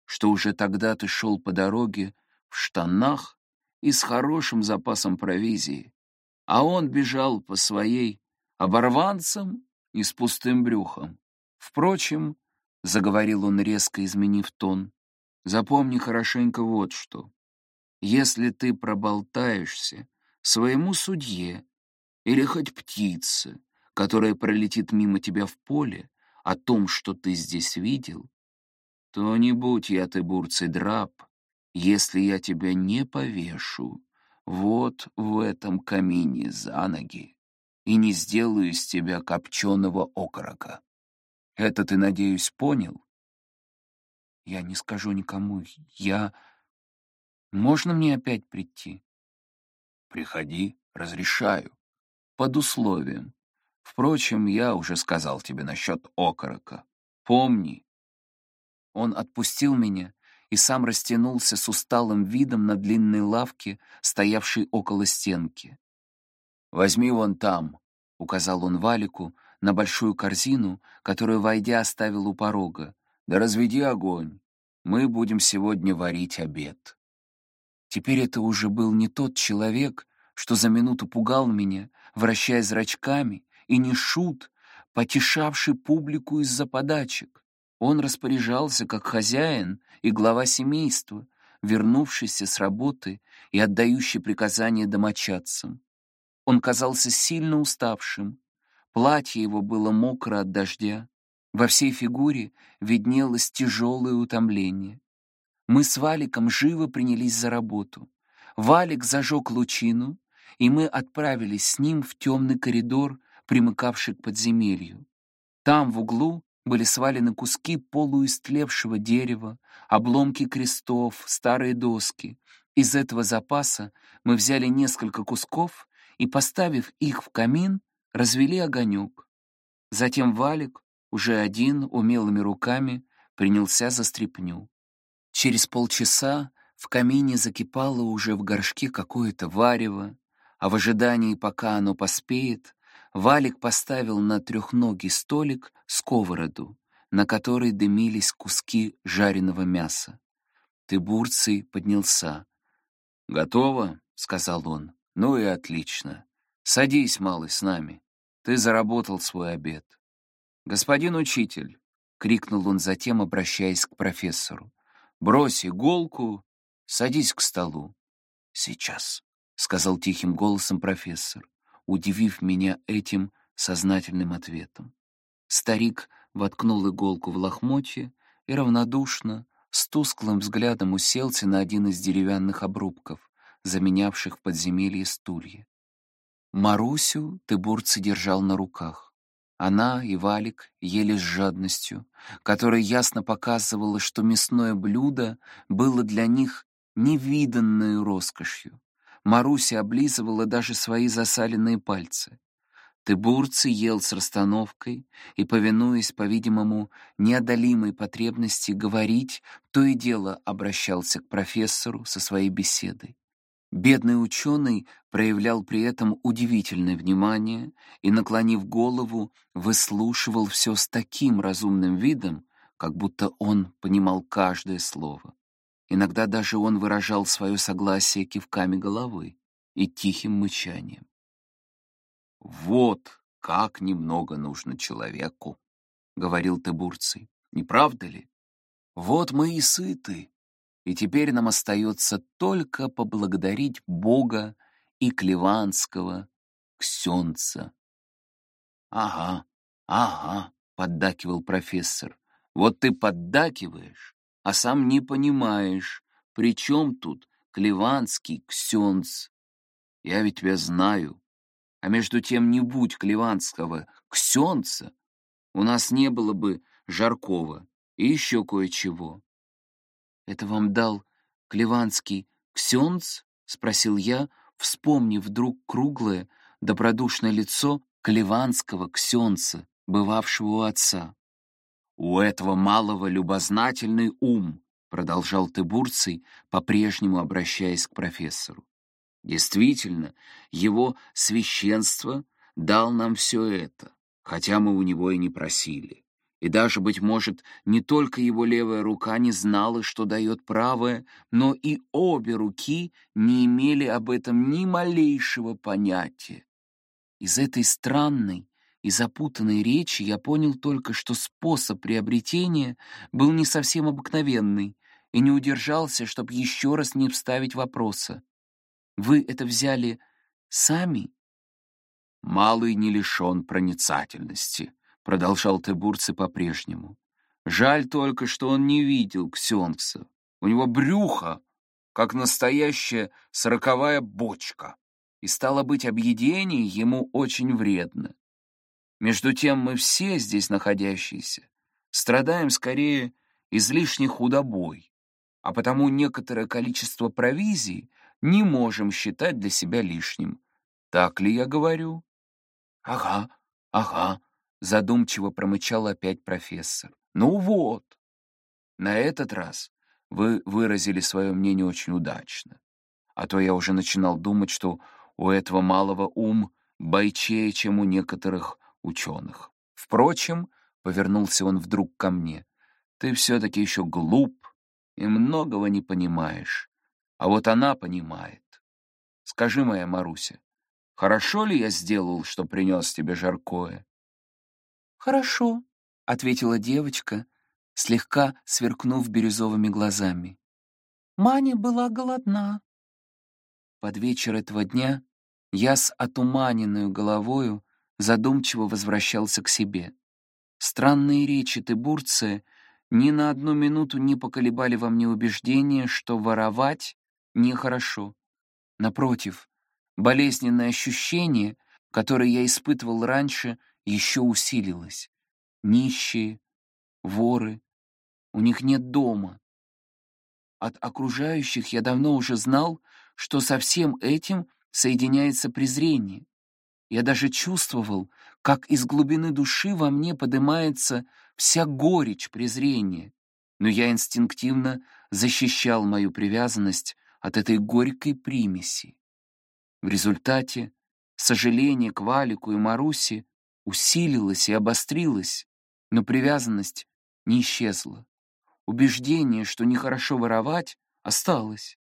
что уже тогда ты шел по дороге в штанах и с хорошим запасом провизии, а он бежал по своей оборванцам и с пустым брюхом. Впрочем, — заговорил он, резко изменив тон, — запомни хорошенько вот что. Если ты проболтаешься своему судье или хоть птице, которая пролетит мимо тебя в поле, о том, что ты здесь видел, то не будь я ты, бурцый драп, если я тебя не повешу вот в этом камине за ноги и не сделаю из тебя копченого окорока. Это ты, надеюсь, понял? Я не скажу никому. Я... Можно мне опять прийти? Приходи, разрешаю. Под условием. Впрочем, я уже сказал тебе насчет окорока. Помни. Он отпустил меня и сам растянулся с усталым видом на длинной лавке, стоявшей около стенки. «Возьми вон там», — указал он Валику на большую корзину, которую, войдя, оставил у порога. «Да разведи огонь. Мы будем сегодня варить обед». Теперь это уже был не тот человек, что за минуту пугал меня, вращая зрачками, и не шут, потешавший публику из-за подачек. Он распоряжался как хозяин и глава семейства, вернувшийся с работы и отдающий приказания домочадцам. Он казался сильно уставшим, платье его было мокро от дождя, во всей фигуре виднелось тяжелое утомление. Мы с Валиком живо принялись за работу. Валик зажег лучину, и мы отправились с ним в темный коридор, примыкавший к подземелью. Там, в углу, были свалены куски полуистлевшего дерева, обломки крестов, старые доски. Из этого запаса мы взяли несколько кусков и, поставив их в камин, развели огонек. Затем Валик, уже один, умелыми руками, принялся за стряпню. Через полчаса в камине закипало уже в горшке какое-то варево, а в ожидании, пока оно поспеет, Валик поставил на трехногий столик сковороду, на которой дымились куски жареного мяса. Тыбурций поднялся. «Готово?» — сказал он. «Ну и отлично. Садись, малый, с нами. Ты заработал свой обед». «Господин учитель!» — крикнул он затем, обращаясь к профессору. Брось иголку, садись к столу. Сейчас, сказал тихим голосом профессор, удивив меня этим сознательным ответом. Старик воткнул иголку в лохмотье и равнодушно, с тусклым взглядом уселся на один из деревянных обрубков, заменявших в подземелье стулья. Марусю Тыбурцы держал на руках. Она и Валик ели с жадностью, которая ясно показывала, что мясное блюдо было для них невиданной роскошью. Маруся облизывала даже свои засаленные пальцы. Тыбурцы ел с расстановкой и, повинуясь, по-видимому, неодолимой потребности говорить, то и дело обращался к профессору со своей беседой. Бедный ученый проявлял при этом удивительное внимание и, наклонив голову, выслушивал все с таким разумным видом, как будто он понимал каждое слово. Иногда даже он выражал свое согласие кивками головы и тихим мычанием. «Вот как немного нужно человеку», — говорил Тебурций, — «не правда ли? Вот мы и сыты, и теперь нам остается только поблагодарить Бога и Клеванского Ксенца. «Ага, ага», — поддакивал профессор. «Вот ты поддакиваешь, а сам не понимаешь, при чем тут Клеванский Ксенц? Я ведь тебя знаю. А между тем, не будь Клеванского Ксенца, у нас не было бы Жаркова и еще кое-чего. «Это вам дал Клеванский Ксенц?» — спросил я, вспомнив вдруг круглое, добродушное лицо Клеванского Ксенца, бывавшего у отца. «У этого малого любознательный ум», — продолжал Тыбурций, по-прежнему обращаясь к профессору. «Действительно, его священство дал нам все это, хотя мы у него и не просили. И даже, быть может, не только его левая рука не знала, что дает правая, но и обе руки не имели об этом ни малейшего понятия. Из этой странной и запутанной речи я понял только, что способ приобретения был не совсем обыкновенный, и не удержался, чтобы еще раз не вставить вопроса. «Вы это взяли сами?» Малый не лишен проницательности, продолжал Тебурцы по-прежнему. Жаль только, что он не видел Ксенкса. У него брюхо, как настоящая сороковая бочка, и, стало быть, объедение ему очень вредно. Между тем мы все здесь находящиеся страдаем скорее излишней худобой, а потому некоторое количество провизии не можем считать для себя лишним. Так ли я говорю? Ага, ага, задумчиво промычал опять профессор. Ну вот. На этот раз вы выразили свое мнение очень удачно. А то я уже начинал думать, что у этого малого ум бойчее, чем у некоторых ученых. Впрочем, повернулся он вдруг ко мне, ты все-таки еще глуп и многого не понимаешь. А вот она понимает. Скажи, моя Маруся, хорошо ли я сделал, что принес тебе жаркое? Хорошо, — ответила девочка, слегка сверкнув бирюзовыми глазами. Маня была голодна. Под вечер этого дня я с отуманенную головою задумчиво возвращался к себе. Странные речи Тыбурция ни на одну минуту не поколебали во мне убеждение, что воровать нехорошо. Напротив, болезненное ощущение, которое я испытывал раньше, еще усилилось. Нищие, воры, у них нет дома. От окружающих я давно уже знал, что со всем этим соединяется презрение. Я даже чувствовал, как из глубины души во мне поднимается вся горечь презрения, но я инстинктивно защищал мою привязанность от этой горькой примеси. В результате сожаление к Валику и Марусе усилилось и обострилось, но привязанность не исчезла. Убеждение, что нехорошо воровать, осталось.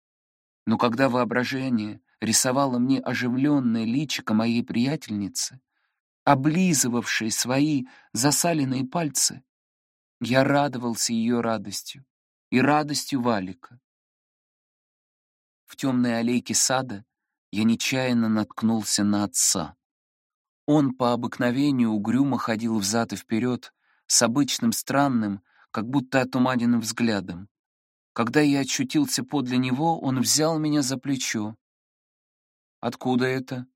Но когда воображение рисовало мне оживленное личико моей приятельницы, облизывавшей свои засаленные пальцы, я радовался ее радостью и радостью Валика. В темной аллейке сада я нечаянно наткнулся на отца. Он по обыкновению угрюмо ходил взад и вперед с обычным странным, как будто отуманенным взглядом. Когда я очутился подле него, он взял меня за плечо. «Откуда это?»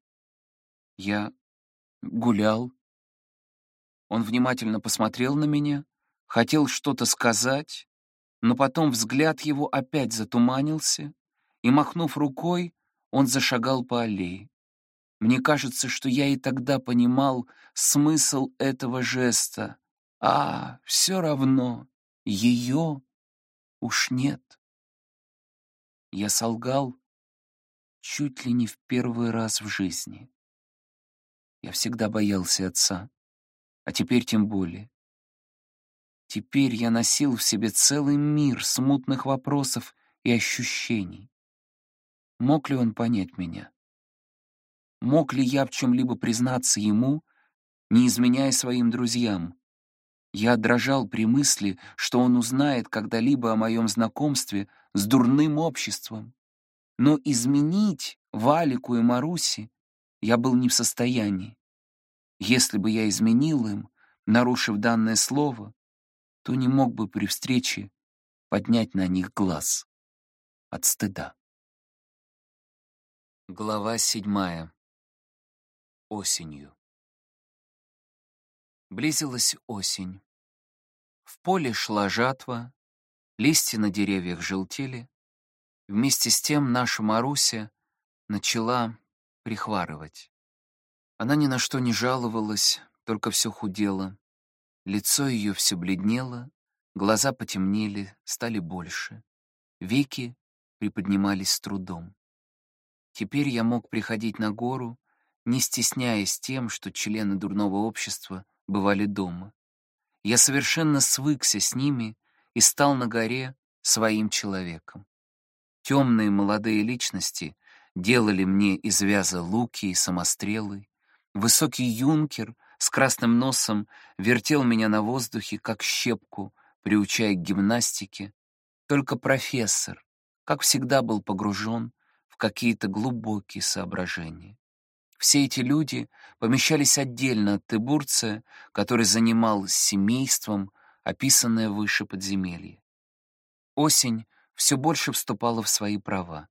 «Я гулял». Он внимательно посмотрел на меня, хотел что-то сказать, но потом взгляд его опять затуманился, и, махнув рукой, он зашагал по аллее. Мне кажется, что я и тогда понимал смысл этого жеста. А, все равно, ее уж нет. Я солгал чуть ли не в первый раз в жизни. Я всегда боялся отца, а теперь тем более. Теперь я носил в себе целый мир смутных вопросов и ощущений. Мог ли он понять меня? Мог ли я в чем-либо признаться ему, не изменяя своим друзьям? Я дрожал при мысли, что он узнает когда-либо о моем знакомстве с дурным обществом. Но изменить Валику и Маруси я был не в состоянии. Если бы я изменил им, нарушив данное слово, то не мог бы при встрече поднять на них глаз от стыда. Глава седьмая. Осенью. Близилась осень. В поле шла жатва, листья на деревьях желтели. Вместе с тем наша Маруся начала прихварывать. Она ни на что не жаловалась, только все худела. Лицо ее все бледнело, глаза потемнели, стали больше. Веки приподнимались с трудом. Теперь я мог приходить на гору, не стесняясь тем, что члены дурного общества бывали дома. Я совершенно свыкся с ними и стал на горе своим человеком. Темные молодые личности делали мне из вяза луки и самострелы. Высокий юнкер с красным носом вертел меня на воздухе, как щепку, приучая к гимнастике. Только профессор, как всегда, был погружен в какие-то глубокие соображения. Все эти люди помещались отдельно от Тыбурция, который занимал семейством, описанное выше подземелье. Осень все больше вступала в свои права.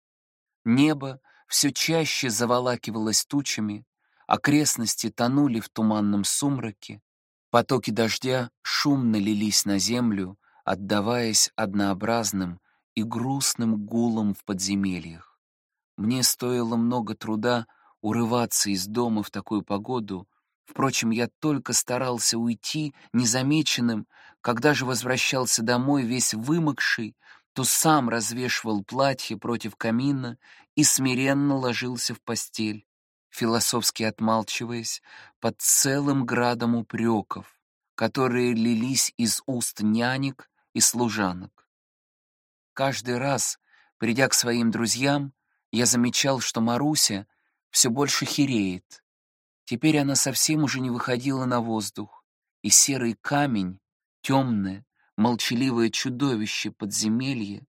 Небо все чаще заволакивалось тучами, окрестности тонули в туманном сумраке, потоки дождя шумно лились на землю, отдаваясь однообразным и грустным гулом в подземельях. Мне стоило много труда урываться из дома в такую погоду, впрочем, я только старался уйти незамеченным, когда же возвращался домой весь вымокший, то сам развешивал платье против камина и смиренно ложился в постель, философски отмалчиваясь под целым градом упреков, которые лились из уст нянек и служанок. Каждый раз, придя к своим друзьям, я замечал, что Маруся все больше хереет. Теперь она совсем уже не выходила на воздух, и серый камень, темное, молчаливое чудовище подземелья,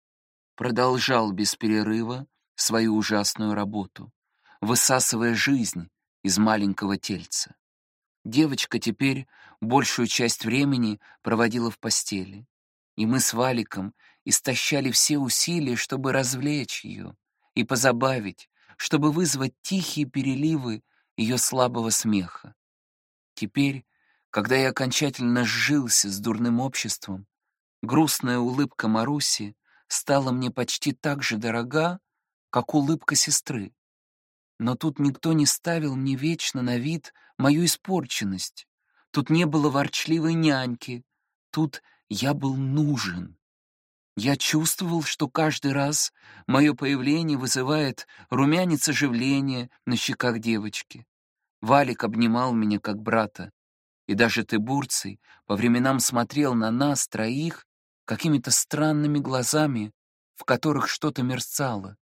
продолжал без перерыва свою ужасную работу, высасывая жизнь из маленького тельца. Девочка теперь большую часть времени проводила в постели, и мы с Валиком истощали все усилия, чтобы развлечь ее и позабавить, чтобы вызвать тихие переливы ее слабого смеха. Теперь, когда я окончательно сжился с дурным обществом, Грустная улыбка Маруси стала мне почти так же дорога, как улыбка сестры. Но тут никто не ставил мне вечно на вид мою испорченность. Тут не было ворчливой няньки. Тут я был нужен. Я чувствовал, что каждый раз мое появление вызывает румянец оживления на щеках девочки. Валик обнимал меня как брата, и даже Тыбурций по временам смотрел на нас троих какими-то странными глазами, в которых что-то мерцало,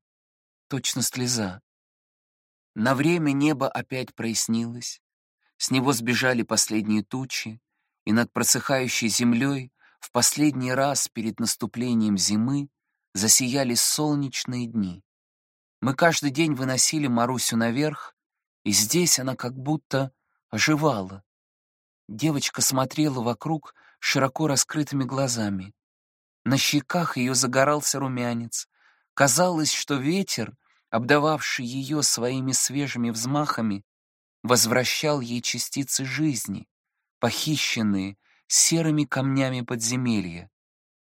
точно слеза. На время небо опять прояснилось, с него сбежали последние тучи, и над просыхающей землей в последний раз перед наступлением зимы засияли солнечные дни. Мы каждый день выносили Марусю наверх, и здесь она как будто оживала. Девочка смотрела вокруг широко раскрытыми глазами. На щеках ее загорался румянец. Казалось, что ветер, обдававший ее своими свежими взмахами, возвращал ей частицы жизни, похищенные серыми камнями подземелья.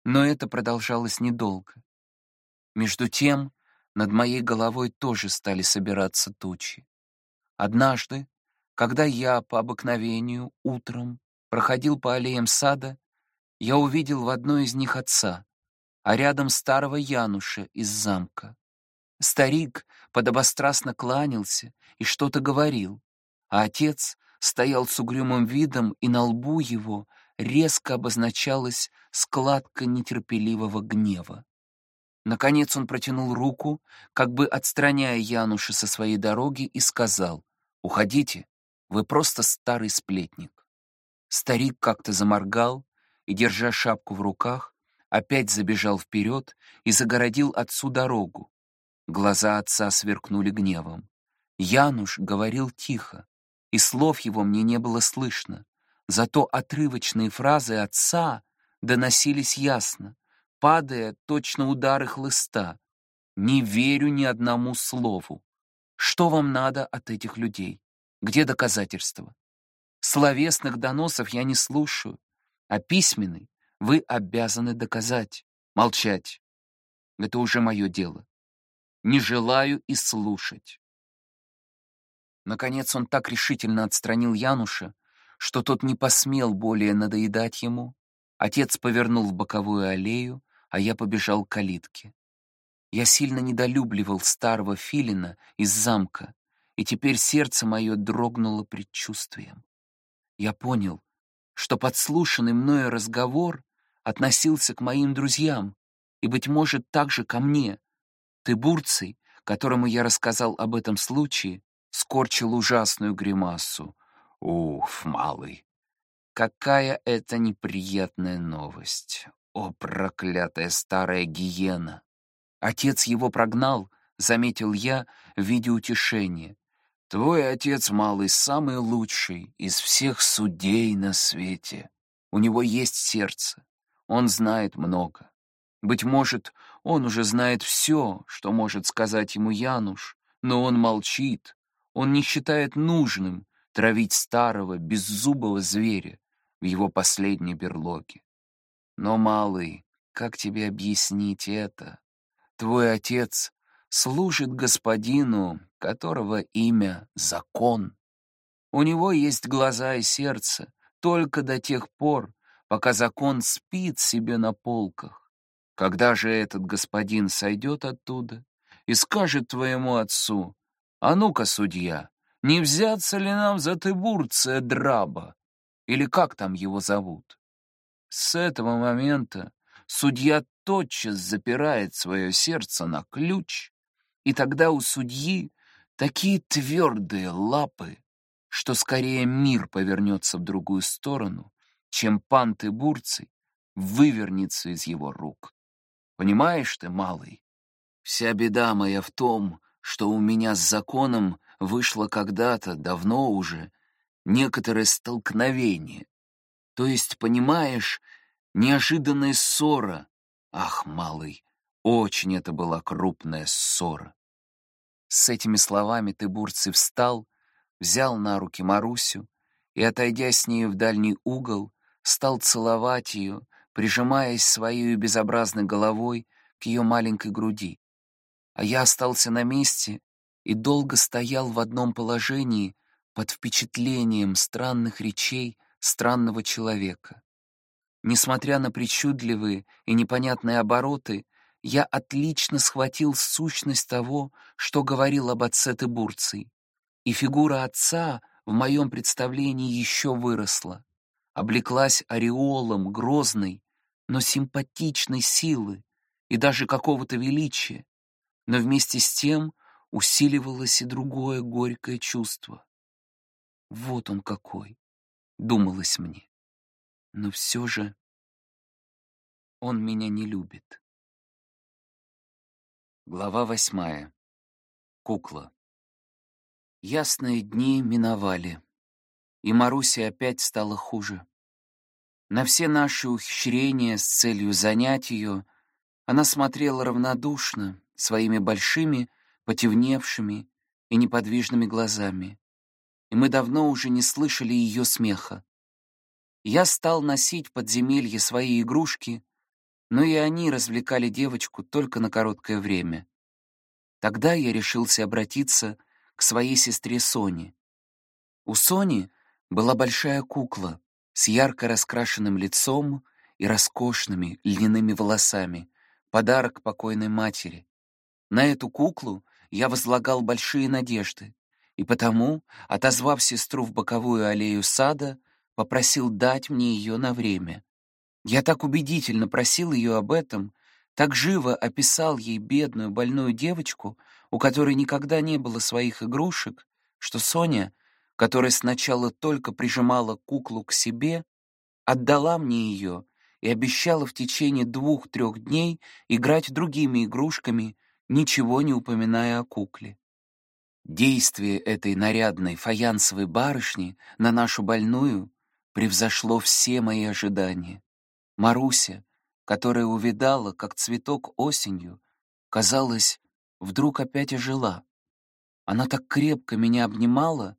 Но это продолжалось недолго. Между тем, над моей головой тоже стали собираться тучи. Однажды, когда я по обыкновению утром проходил по аллеям сада, я увидел в одной из них отца, а рядом старого Януша из замка. Старик подобострастно кланялся и что-то говорил, а отец стоял с угрюмым видом, и на лбу его резко обозначалась складка нетерпеливого гнева. Наконец он протянул руку, как бы отстраняя Януша со своей дороги, и сказал, «Уходите, вы просто старый сплетник». Старик как-то заморгал, и, держа шапку в руках, опять забежал вперед и загородил отцу дорогу. Глаза отца сверкнули гневом. Януш говорил тихо, и слов его мне не было слышно, зато отрывочные фразы отца доносились ясно, падая точно удары хлыста. «Не верю ни одному слову. Что вам надо от этих людей? Где доказательства? Словесных доносов я не слушаю а письменный вы обязаны доказать. Молчать. Это уже мое дело. Не желаю и слушать. Наконец он так решительно отстранил Януша, что тот не посмел более надоедать ему. Отец повернул в боковую аллею, а я побежал к калитке. Я сильно недолюбливал старого филина из замка, и теперь сердце мое дрогнуло предчувствием. Я понял, что подслушанный мною разговор относился к моим друзьям и, быть может, также ко мне. Тыбурций, которому я рассказал об этом случае, скорчил ужасную гримасу. «Уф, малый, какая это неприятная новость! О, проклятая старая гиена!» Отец его прогнал, заметил я в виде утешения, Твой отец, малый, самый лучший из всех судей на свете. У него есть сердце. Он знает много. Быть может, он уже знает все, что может сказать ему Януш, но он молчит. Он не считает нужным травить старого, беззубого зверя в его последней берлоге. Но, малый, как тебе объяснить это? Твой отец служит господину, которого имя — закон. У него есть глаза и сердце только до тех пор, пока закон спит себе на полках. Когда же этот господин сойдет оттуда и скажет твоему отцу, «А ну-ка, судья, не взяться ли нам за Тыбурция Драба?» Или как там его зовут? С этого момента судья тотчас запирает свое сердце на ключ, и тогда у судьи такие твердые лапы, что скорее мир повернется в другую сторону, чем пан Тыбурций вывернется из его рук. Понимаешь ты, малый, вся беда моя в том, что у меня с законом вышло когда-то, давно уже, некоторое столкновение. То есть, понимаешь, неожиданная ссора. Ах, малый, очень это была крупная ссора. С этими словами Тыбурций встал, взял на руки Марусю и, отойдя с нею в дальний угол, стал целовать ее, прижимаясь своей безобразной головой к ее маленькой груди. А я остался на месте и долго стоял в одном положении под впечатлением странных речей странного человека. Несмотря на причудливые и непонятные обороты, я отлично схватил сущность того, что говорил об отце Тыбурций. И фигура отца в моем представлении еще выросла, облеклась ореолом грозной, но симпатичной силы и даже какого-то величия, но вместе с тем усиливалось и другое горькое чувство. Вот он какой, думалось мне. Но все же он меня не любит. Глава восьмая. Кукла. Ясные дни миновали, и Марусе опять стало хуже. На все наши ухищрения с целью занять ее она смотрела равнодушно, своими большими, потевневшими и неподвижными глазами, и мы давно уже не слышали ее смеха. Я стал носить в подземелье свои игрушки, но и они развлекали девочку только на короткое время. Тогда я решился обратиться к своей сестре Соне. У Сони была большая кукла с ярко раскрашенным лицом и роскошными льняными волосами, подарок покойной матери. На эту куклу я возлагал большие надежды, и потому, отозвав сестру в боковую аллею сада, попросил дать мне ее на время. Я так убедительно просил ее об этом, так живо описал ей бедную больную девочку, у которой никогда не было своих игрушек, что Соня, которая сначала только прижимала куклу к себе, отдала мне ее и обещала в течение двух-трех дней играть другими игрушками, ничего не упоминая о кукле. Действие этой нарядной фаянсовой барышни на нашу больную превзошло все мои ожидания. Маруся, которая увидала, как цветок осенью, казалось, вдруг опять ожила. Она так крепко меня обнимала,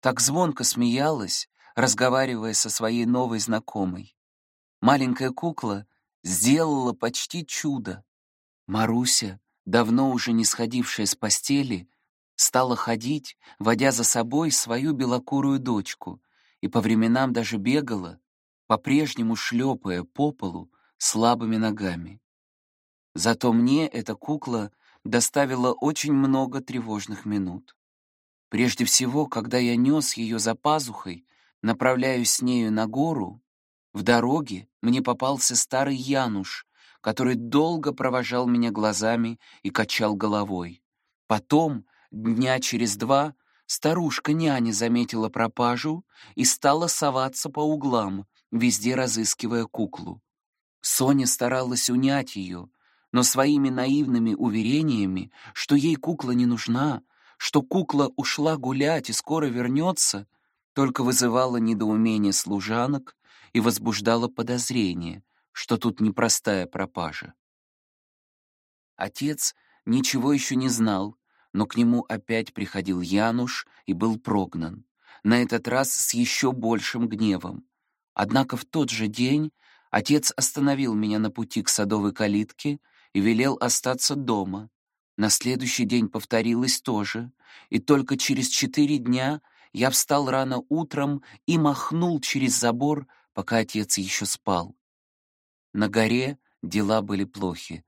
так звонко смеялась, разговаривая со своей новой знакомой. Маленькая кукла сделала почти чудо. Маруся, давно уже не сходившая с постели, стала ходить, водя за собой свою белокурую дочку, и по временам даже бегала, по-прежнему шлепая по полу слабыми ногами. Зато мне эта кукла доставило очень много тревожных минут. Прежде всего, когда я нес ее за пазухой, направляюсь с нею на гору, в дороге мне попался старый Януш, который долго провожал меня глазами и качал головой. Потом, дня через два, старушка-няня заметила пропажу и стала соваться по углам, везде разыскивая куклу. Соня старалась унять ее, но своими наивными уверениями, что ей кукла не нужна, что кукла ушла гулять и скоро вернется, только вызывала недоумение служанок и возбуждала подозрение, что тут непростая пропажа. Отец ничего еще не знал, Но к нему опять приходил Януш и был прогнан, на этот раз с еще большим гневом. Однако в тот же день отец остановил меня на пути к садовой калитке и велел остаться дома. На следующий день повторилось то же, и только через четыре дня я встал рано утром и махнул через забор, пока отец еще спал. На горе дела были плохи.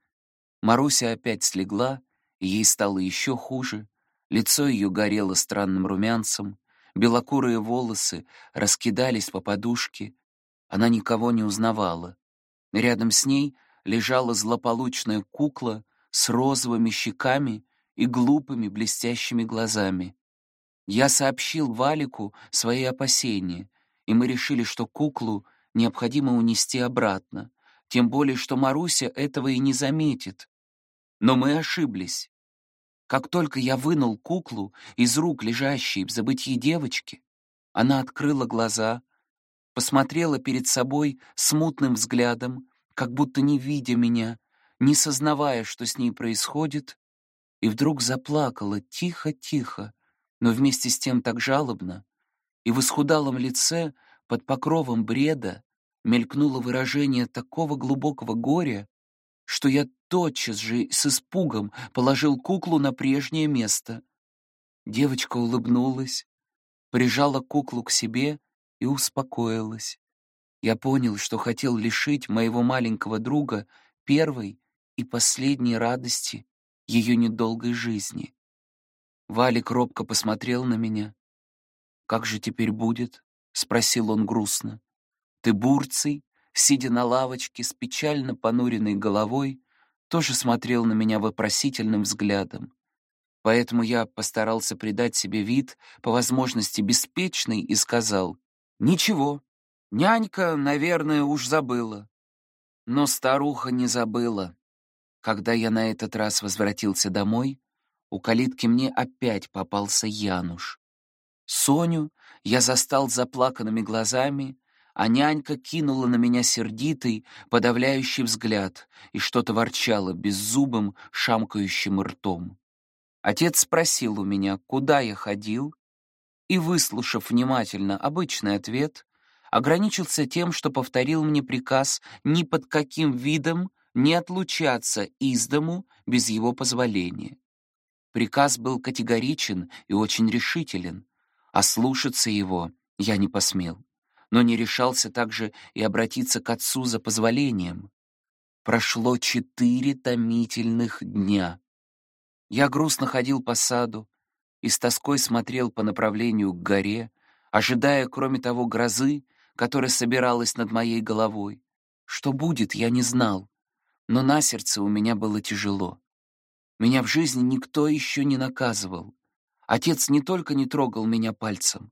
Маруся опять слегла, ей стало еще хуже. Лицо ее горело странным румянцем, белокурые волосы раскидались по подушке. Она никого не узнавала. Рядом с ней лежала злополучная кукла с розовыми щеками и глупыми блестящими глазами. Я сообщил Валику свои опасения, и мы решили, что куклу необходимо унести обратно, тем более что Маруся этого и не заметит. Но мы ошиблись. Как только я вынул куклу из рук лежащей в забытии девочки, она открыла глаза, посмотрела перед собой смутным взглядом, как будто не видя меня, не сознавая, что с ней происходит, и вдруг заплакала тихо-тихо, но вместе с тем так жалобно, и в исхудалом лице под покровом бреда мелькнуло выражение такого глубокого горя, что я тотчас же с испугом положил куклу на прежнее место. Девочка улыбнулась, прижала куклу к себе и успокоилась. Я понял, что хотел лишить моего маленького друга первой и последней радости ее недолгой жизни. Валик робко посмотрел на меня. «Как же теперь будет?» — спросил он грустно. «Ты, Бурций, сидя на лавочке с печально понуренной головой, тоже смотрел на меня вопросительным взглядом. Поэтому я постарался придать себе вид, по возможности беспечный, и сказал, «Ничего, нянька, наверное, уж забыла». Но старуха не забыла. Когда я на этот раз возвратился домой, у калитки мне опять попался Януш. Соню я застал заплаканными глазами, а нянька кинула на меня сердитый, подавляющий взгляд и что-то ворчала беззубым, шамкающим ртом. Отец спросил у меня, куда я ходил, и, выслушав внимательно обычный ответ, ограничился тем, что повторил мне приказ ни под каким видом не отлучаться из дому без его позволения. Приказ был категоричен и очень решителен, а слушаться его я не посмел, но не решался также и обратиться к отцу за позволением. Прошло четыре томительных дня. Я грустно ходил по саду и с тоской смотрел по направлению к горе, ожидая, кроме того, грозы, которая собиралась над моей головой. Что будет, я не знал, но на сердце у меня было тяжело. Меня в жизни никто еще не наказывал. Отец не только не трогал меня пальцем,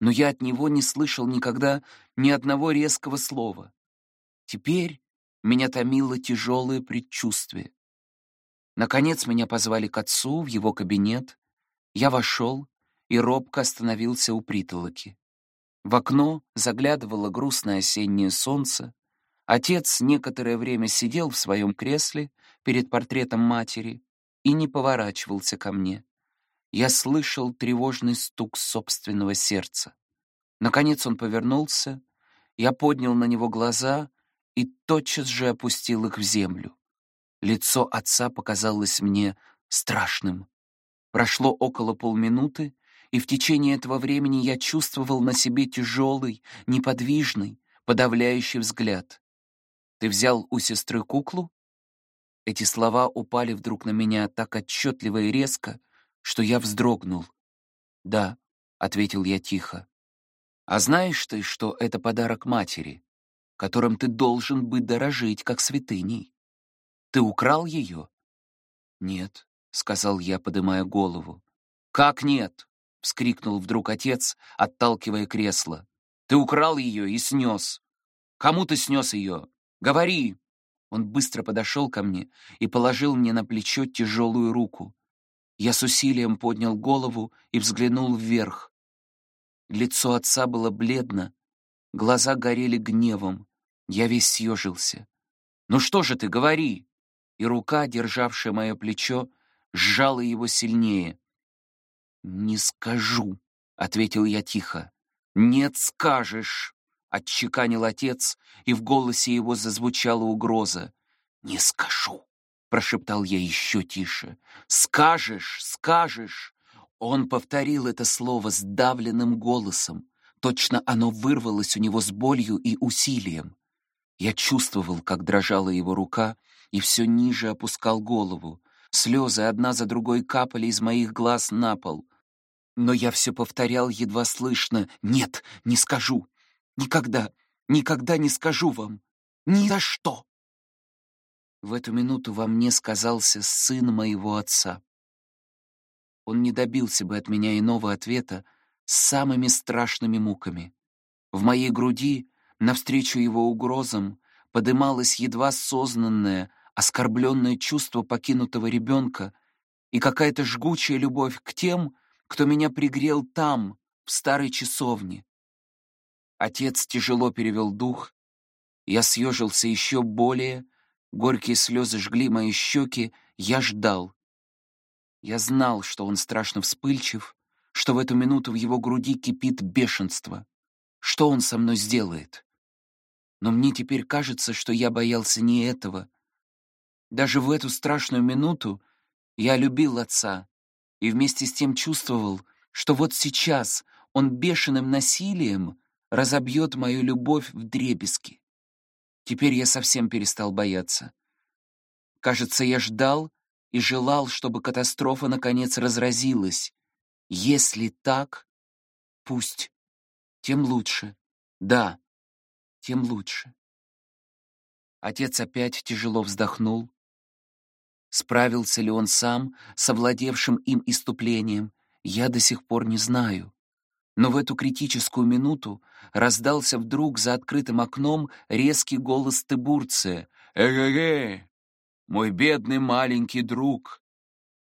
но я от него не слышал никогда ни одного резкого слова. Теперь меня томило тяжелое предчувствие. Наконец меня позвали к отцу в его кабинет. Я вошел и робко остановился у притолоки. В окно заглядывало грустное осеннее солнце. Отец некоторое время сидел в своем кресле перед портретом матери, и не поворачивался ко мне. Я слышал тревожный стук собственного сердца. Наконец он повернулся, я поднял на него глаза и тотчас же опустил их в землю. Лицо отца показалось мне страшным. Прошло около полминуты, и в течение этого времени я чувствовал на себе тяжелый, неподвижный, подавляющий взгляд. «Ты взял у сестры куклу?» Эти слова упали вдруг на меня так отчетливо и резко, что я вздрогнул. «Да», — ответил я тихо. «А знаешь ты, что это подарок матери, которым ты должен быть дорожить, как святыней? Ты украл ее?» «Нет», — сказал я, подымая голову. «Как нет?» — вскрикнул вдруг отец, отталкивая кресло. «Ты украл ее и снес. Кому ты снес ее? Говори!» Он быстро подошел ко мне и положил мне на плечо тяжелую руку. Я с усилием поднял голову и взглянул вверх. Лицо отца было бледно, глаза горели гневом. Я весь съежился. «Ну что же ты, говори!» И рука, державшая мое плечо, сжала его сильнее. «Не скажу», — ответил я тихо. «Нет, скажешь», — отчеканил отец, и в голосе его зазвучала угроза. «Не скажу», — прошептал я еще тише. «Скажешь, скажешь». Он повторил это слово сдавленным голосом. Точно оно вырвалось у него с болью и усилием. Я чувствовал, как дрожала его рука, и все ниже опускал голову. Слезы одна за другой капали из моих глаз на пол. Но я все повторял едва слышно «Нет, не скажу! Никогда, никогда не скажу вам! Ни за что!» В эту минуту во мне сказался сын моего отца. Он не добился бы от меня иного ответа с самыми страшными муками. В моей груди, навстречу его угрозам, подымалось едва сознанное, оскорбленное чувство покинутого ребенка и какая-то жгучая любовь к тем, кто меня пригрел там, в старой часовне. Отец тяжело перевел дух, я съежился еще более, горькие слезы жгли мои щеки, я ждал. Я знал, что он страшно вспыльчив, что в эту минуту в его груди кипит бешенство. Что он со мной сделает? Но мне теперь кажется, что я боялся не этого. Даже в эту страшную минуту я любил отца и вместе с тем чувствовал, что вот сейчас он бешеным насилием разобьет мою любовь в дребезги. Теперь я совсем перестал бояться. Кажется, я ждал и желал, чтобы катастрофа наконец разразилась. Если так, пусть. Тем лучше. Да, тем лучше. Отец опять тяжело вздохнул. Справился ли он сам с овладевшим им иступлением, я до сих пор не знаю. Но в эту критическую минуту раздался вдруг за открытым окном резкий голос Тыбурция. «Эге-ге! Мой бедный маленький друг!»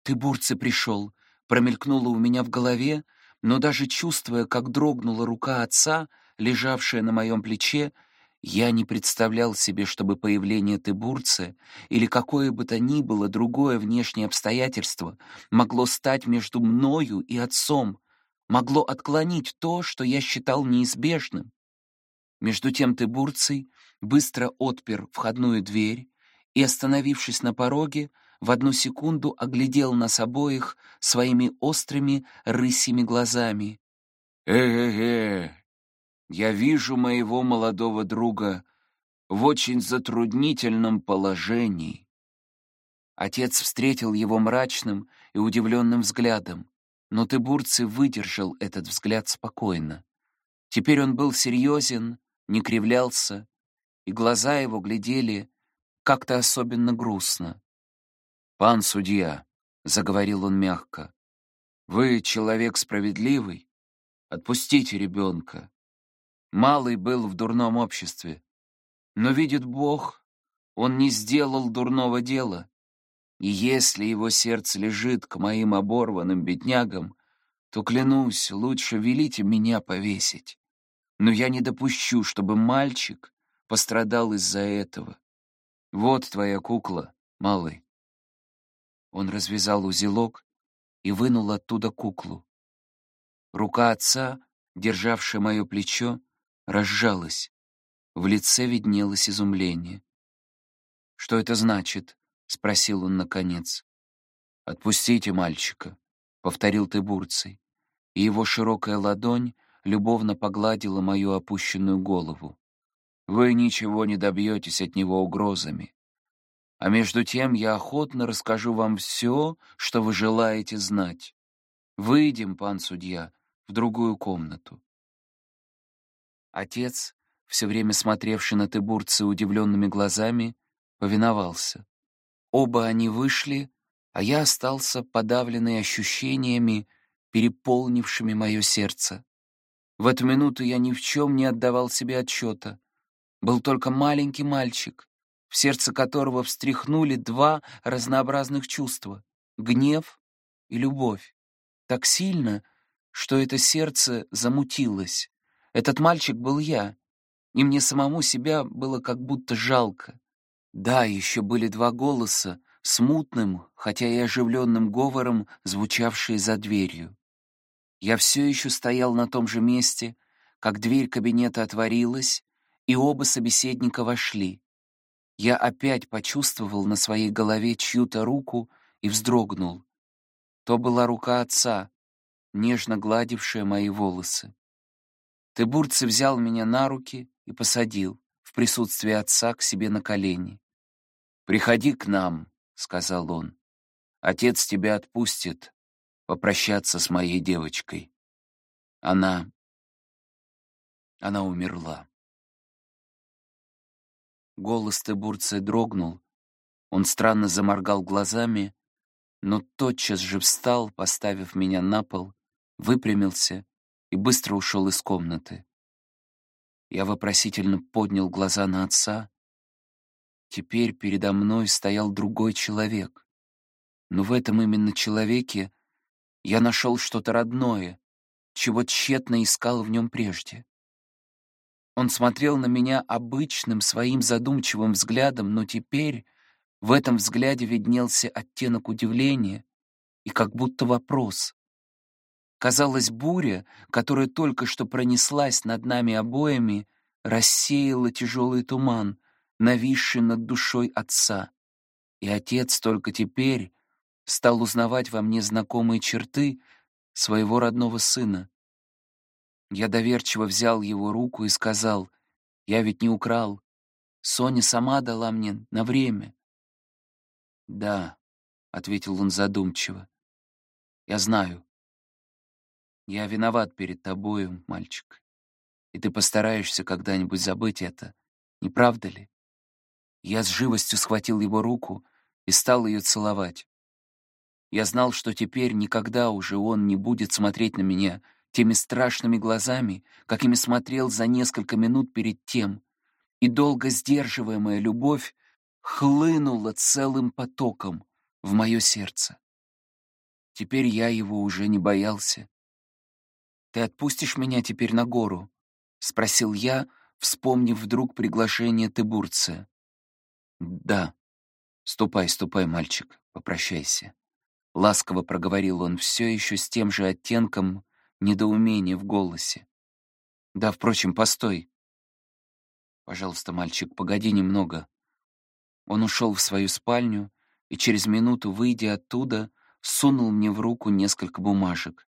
Тыбурцы пришел, промелькнуло у меня в голове, но даже чувствуя, как дрогнула рука отца, лежавшая на моем плече, я не представлял себе, чтобы появление Тыбурца или какое бы то ни было другое внешнее обстоятельство могло стать между мною и отцом, могло отклонить то, что я считал неизбежным. Между тем Тыбурций быстро отпер входную дверь и, остановившись на пороге, в одну секунду оглядел нас обоих своими острыми рысьими глазами. «Э-э-э, я вижу моего молодого друга в очень затруднительном положении. Отец встретил его мрачным и удивленным взглядом, но Тыбурций выдержал этот взгляд спокойно. Теперь он был серьезен, не кривлялся, и глаза его глядели как-то особенно грустно. «Пан судья», — заговорил он мягко, — «вы человек справедливый, отпустите ребенка. Малый был в дурном обществе. Но, видит Бог, он не сделал дурного дела. И если его сердце лежит к моим оборванным беднягам, то, клянусь, лучше велите меня повесить. Но я не допущу, чтобы мальчик пострадал из-за этого. Вот твоя кукла, малый. Он развязал узелок и вынул оттуда куклу. Рука отца, державшая мое плечо, разжалась. В лице виднелось изумление. «Что это значит?» — спросил он наконец. «Отпустите мальчика», — повторил Тыбурций, и его широкая ладонь любовно погладила мою опущенную голову. «Вы ничего не добьетесь от него угрозами. А между тем я охотно расскажу вам все, что вы желаете знать. Выйдем, пан судья, в другую комнату. Отец, все время смотревший на Тыбурца удивленными глазами, повиновался. Оба они вышли, а я остался подавленный ощущениями, переполнившими мое сердце. В эту минуту я ни в чем не отдавал себе отчета. Был только маленький мальчик, в сердце которого встряхнули два разнообразных чувства — гнев и любовь. Так сильно, что это сердце замутилось. Этот мальчик был я, и мне самому себя было как будто жалко. Да, еще были два голоса, смутным, хотя и оживленным говором, звучавшие за дверью. Я все еще стоял на том же месте, как дверь кабинета отворилась, и оба собеседника вошли. Я опять почувствовал на своей голове чью-то руку и вздрогнул. То была рука отца, нежно гладившая мои волосы. Тыбурцы взял меня на руки и посадил в присутствии отца к себе на колени. «Приходи к нам», — сказал он. «Отец тебя отпустит попрощаться с моей девочкой. Она... она умерла». Голос Тебурция дрогнул. Он странно заморгал глазами, но тотчас же встал, поставив меня на пол, выпрямился и быстро ушел из комнаты. Я вопросительно поднял глаза на отца. Теперь передо мной стоял другой человек. Но в этом именно человеке я нашел что-то родное, чего тщетно искал в нем прежде. Он смотрел на меня обычным своим задумчивым взглядом, но теперь в этом взгляде виднелся оттенок удивления и как будто вопрос. Казалось, буря, которая только что пронеслась над нами обоими, рассеяла тяжелый туман, нависший над душой отца. И отец только теперь стал узнавать во мне знакомые черты своего родного сына. Я доверчиво взял его руку и сказал, «Я ведь не украл. Соня сама дала мне на время». «Да», — ответил он задумчиво, — «я знаю. Я виноват перед тобою, мальчик, и ты постараешься когда-нибудь забыть это, не правда ли? Я с живостью схватил его руку и стал ее целовать. Я знал, что теперь никогда уже он не будет смотреть на меня теми страшными глазами, какими смотрел за несколько минут перед тем, и долго сдерживаемая любовь хлынула целым потоком в мое сердце. Теперь я его уже не боялся, «Ты отпустишь меня теперь на гору?» — спросил я, вспомнив вдруг приглашение Тыбурция. «Да. Ступай, ступай, мальчик, попрощайся». Ласково проговорил он все еще с тем же оттенком недоумения в голосе. «Да, впрочем, постой. Пожалуйста, мальчик, погоди немного». Он ушел в свою спальню и через минуту, выйдя оттуда, сунул мне в руку несколько бумажек.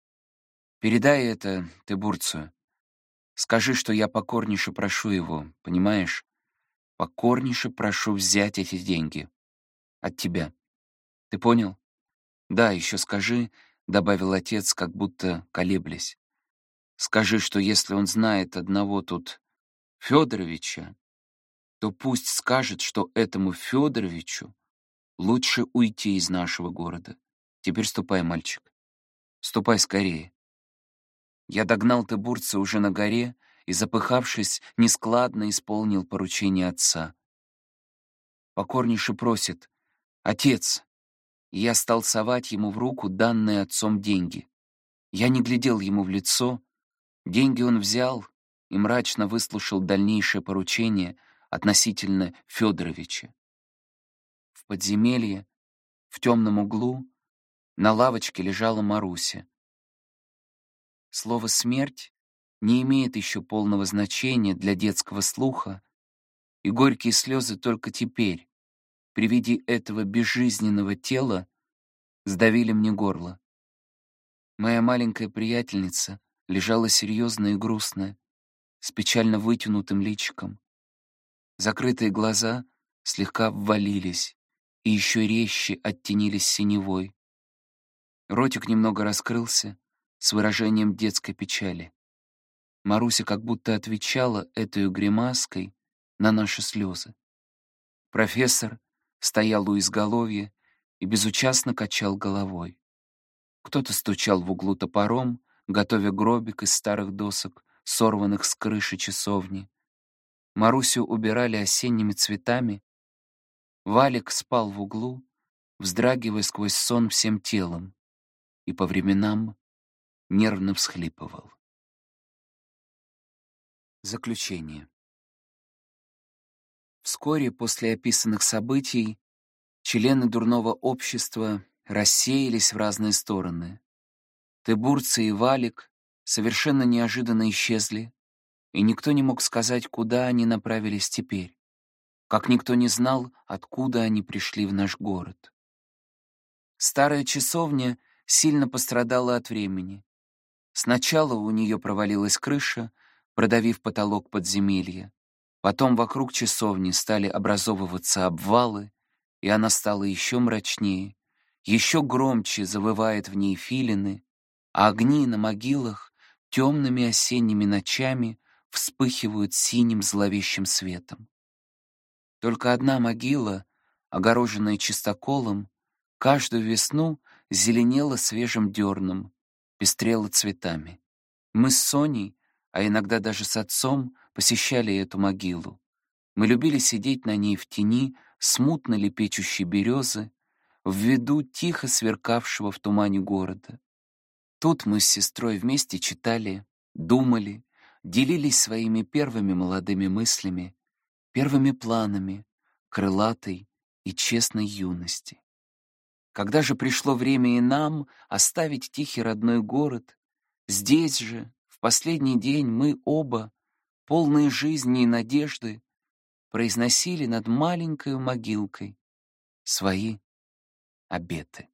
Передай это Тебурцию. Скажи, что я покорнейше прошу его, понимаешь? Покорнейше прошу взять эти деньги. От тебя. Ты понял? Да, еще скажи, — добавил отец, как будто колеблясь. Скажи, что если он знает одного тут Федоровича, то пусть скажет, что этому Федоровичу лучше уйти из нашего города. Теперь ступай, мальчик. Ступай скорее. Я догнал Тебурца уже на горе и, запыхавшись, нескладно исполнил поручение отца. Покорнейше просит «Отец!» И я стал совать ему в руку данные отцом деньги. Я не глядел ему в лицо. Деньги он взял и мрачно выслушал дальнейшее поручение относительно Федоровича. В подземелье, в темном углу, на лавочке лежала Маруся. Слово «смерть» не имеет еще полного значения для детского слуха, и горькие слезы только теперь, при виде этого безжизненного тела, сдавили мне горло. Моя маленькая приятельница лежала серьезная и грустная, с печально вытянутым личиком. Закрытые глаза слегка ввалились и еще резче оттенились синевой. Ротик немного раскрылся, с выражением детской печали. Маруся как будто отвечала этой гримаской на наши слезы. Профессор стоял у изголовья и безучастно качал головой. Кто-то стучал в углу топором, готовя гробик из старых досок, сорванных с крыши часовни. Марусю убирали осенними цветами. Валик спал в углу, вздрагивая сквозь сон всем телом, и по временам нервно всхлипывал. Заключение. Вскоре после описанных событий Члены дурного общества рассеялись в разные стороны. Тыбурцы и Валик совершенно неожиданно исчезли, и никто не мог сказать, куда они направились теперь, как никто не знал, откуда они пришли в наш город. Старая часовня сильно пострадала от времени. Сначала у нее провалилась крыша, продавив потолок подземелья. Потом вокруг часовни стали образовываться обвалы, и она стала еще мрачнее, еще громче завывает в ней филины, а огни на могилах темными осенними ночами вспыхивают синим зловещим светом. Только одна могила, огороженная чистоколом, каждую весну зеленела свежим дерном, пестрела цветами. Мы с Соней, а иногда даже с отцом, посещали эту могилу. Мы любили сидеть на ней в тени смутно лепечущей березы, в виду тихо сверкавшего в тумане города. Тут мы с сестрой вместе читали, думали, делились своими первыми молодыми мыслями, первыми планами крылатой и честной юности. Когда же пришло время и нам оставить тихий родной город, здесь же, последний день, мы оба, полные жизни и надежды, произносили над маленькой могилкой свои обеты.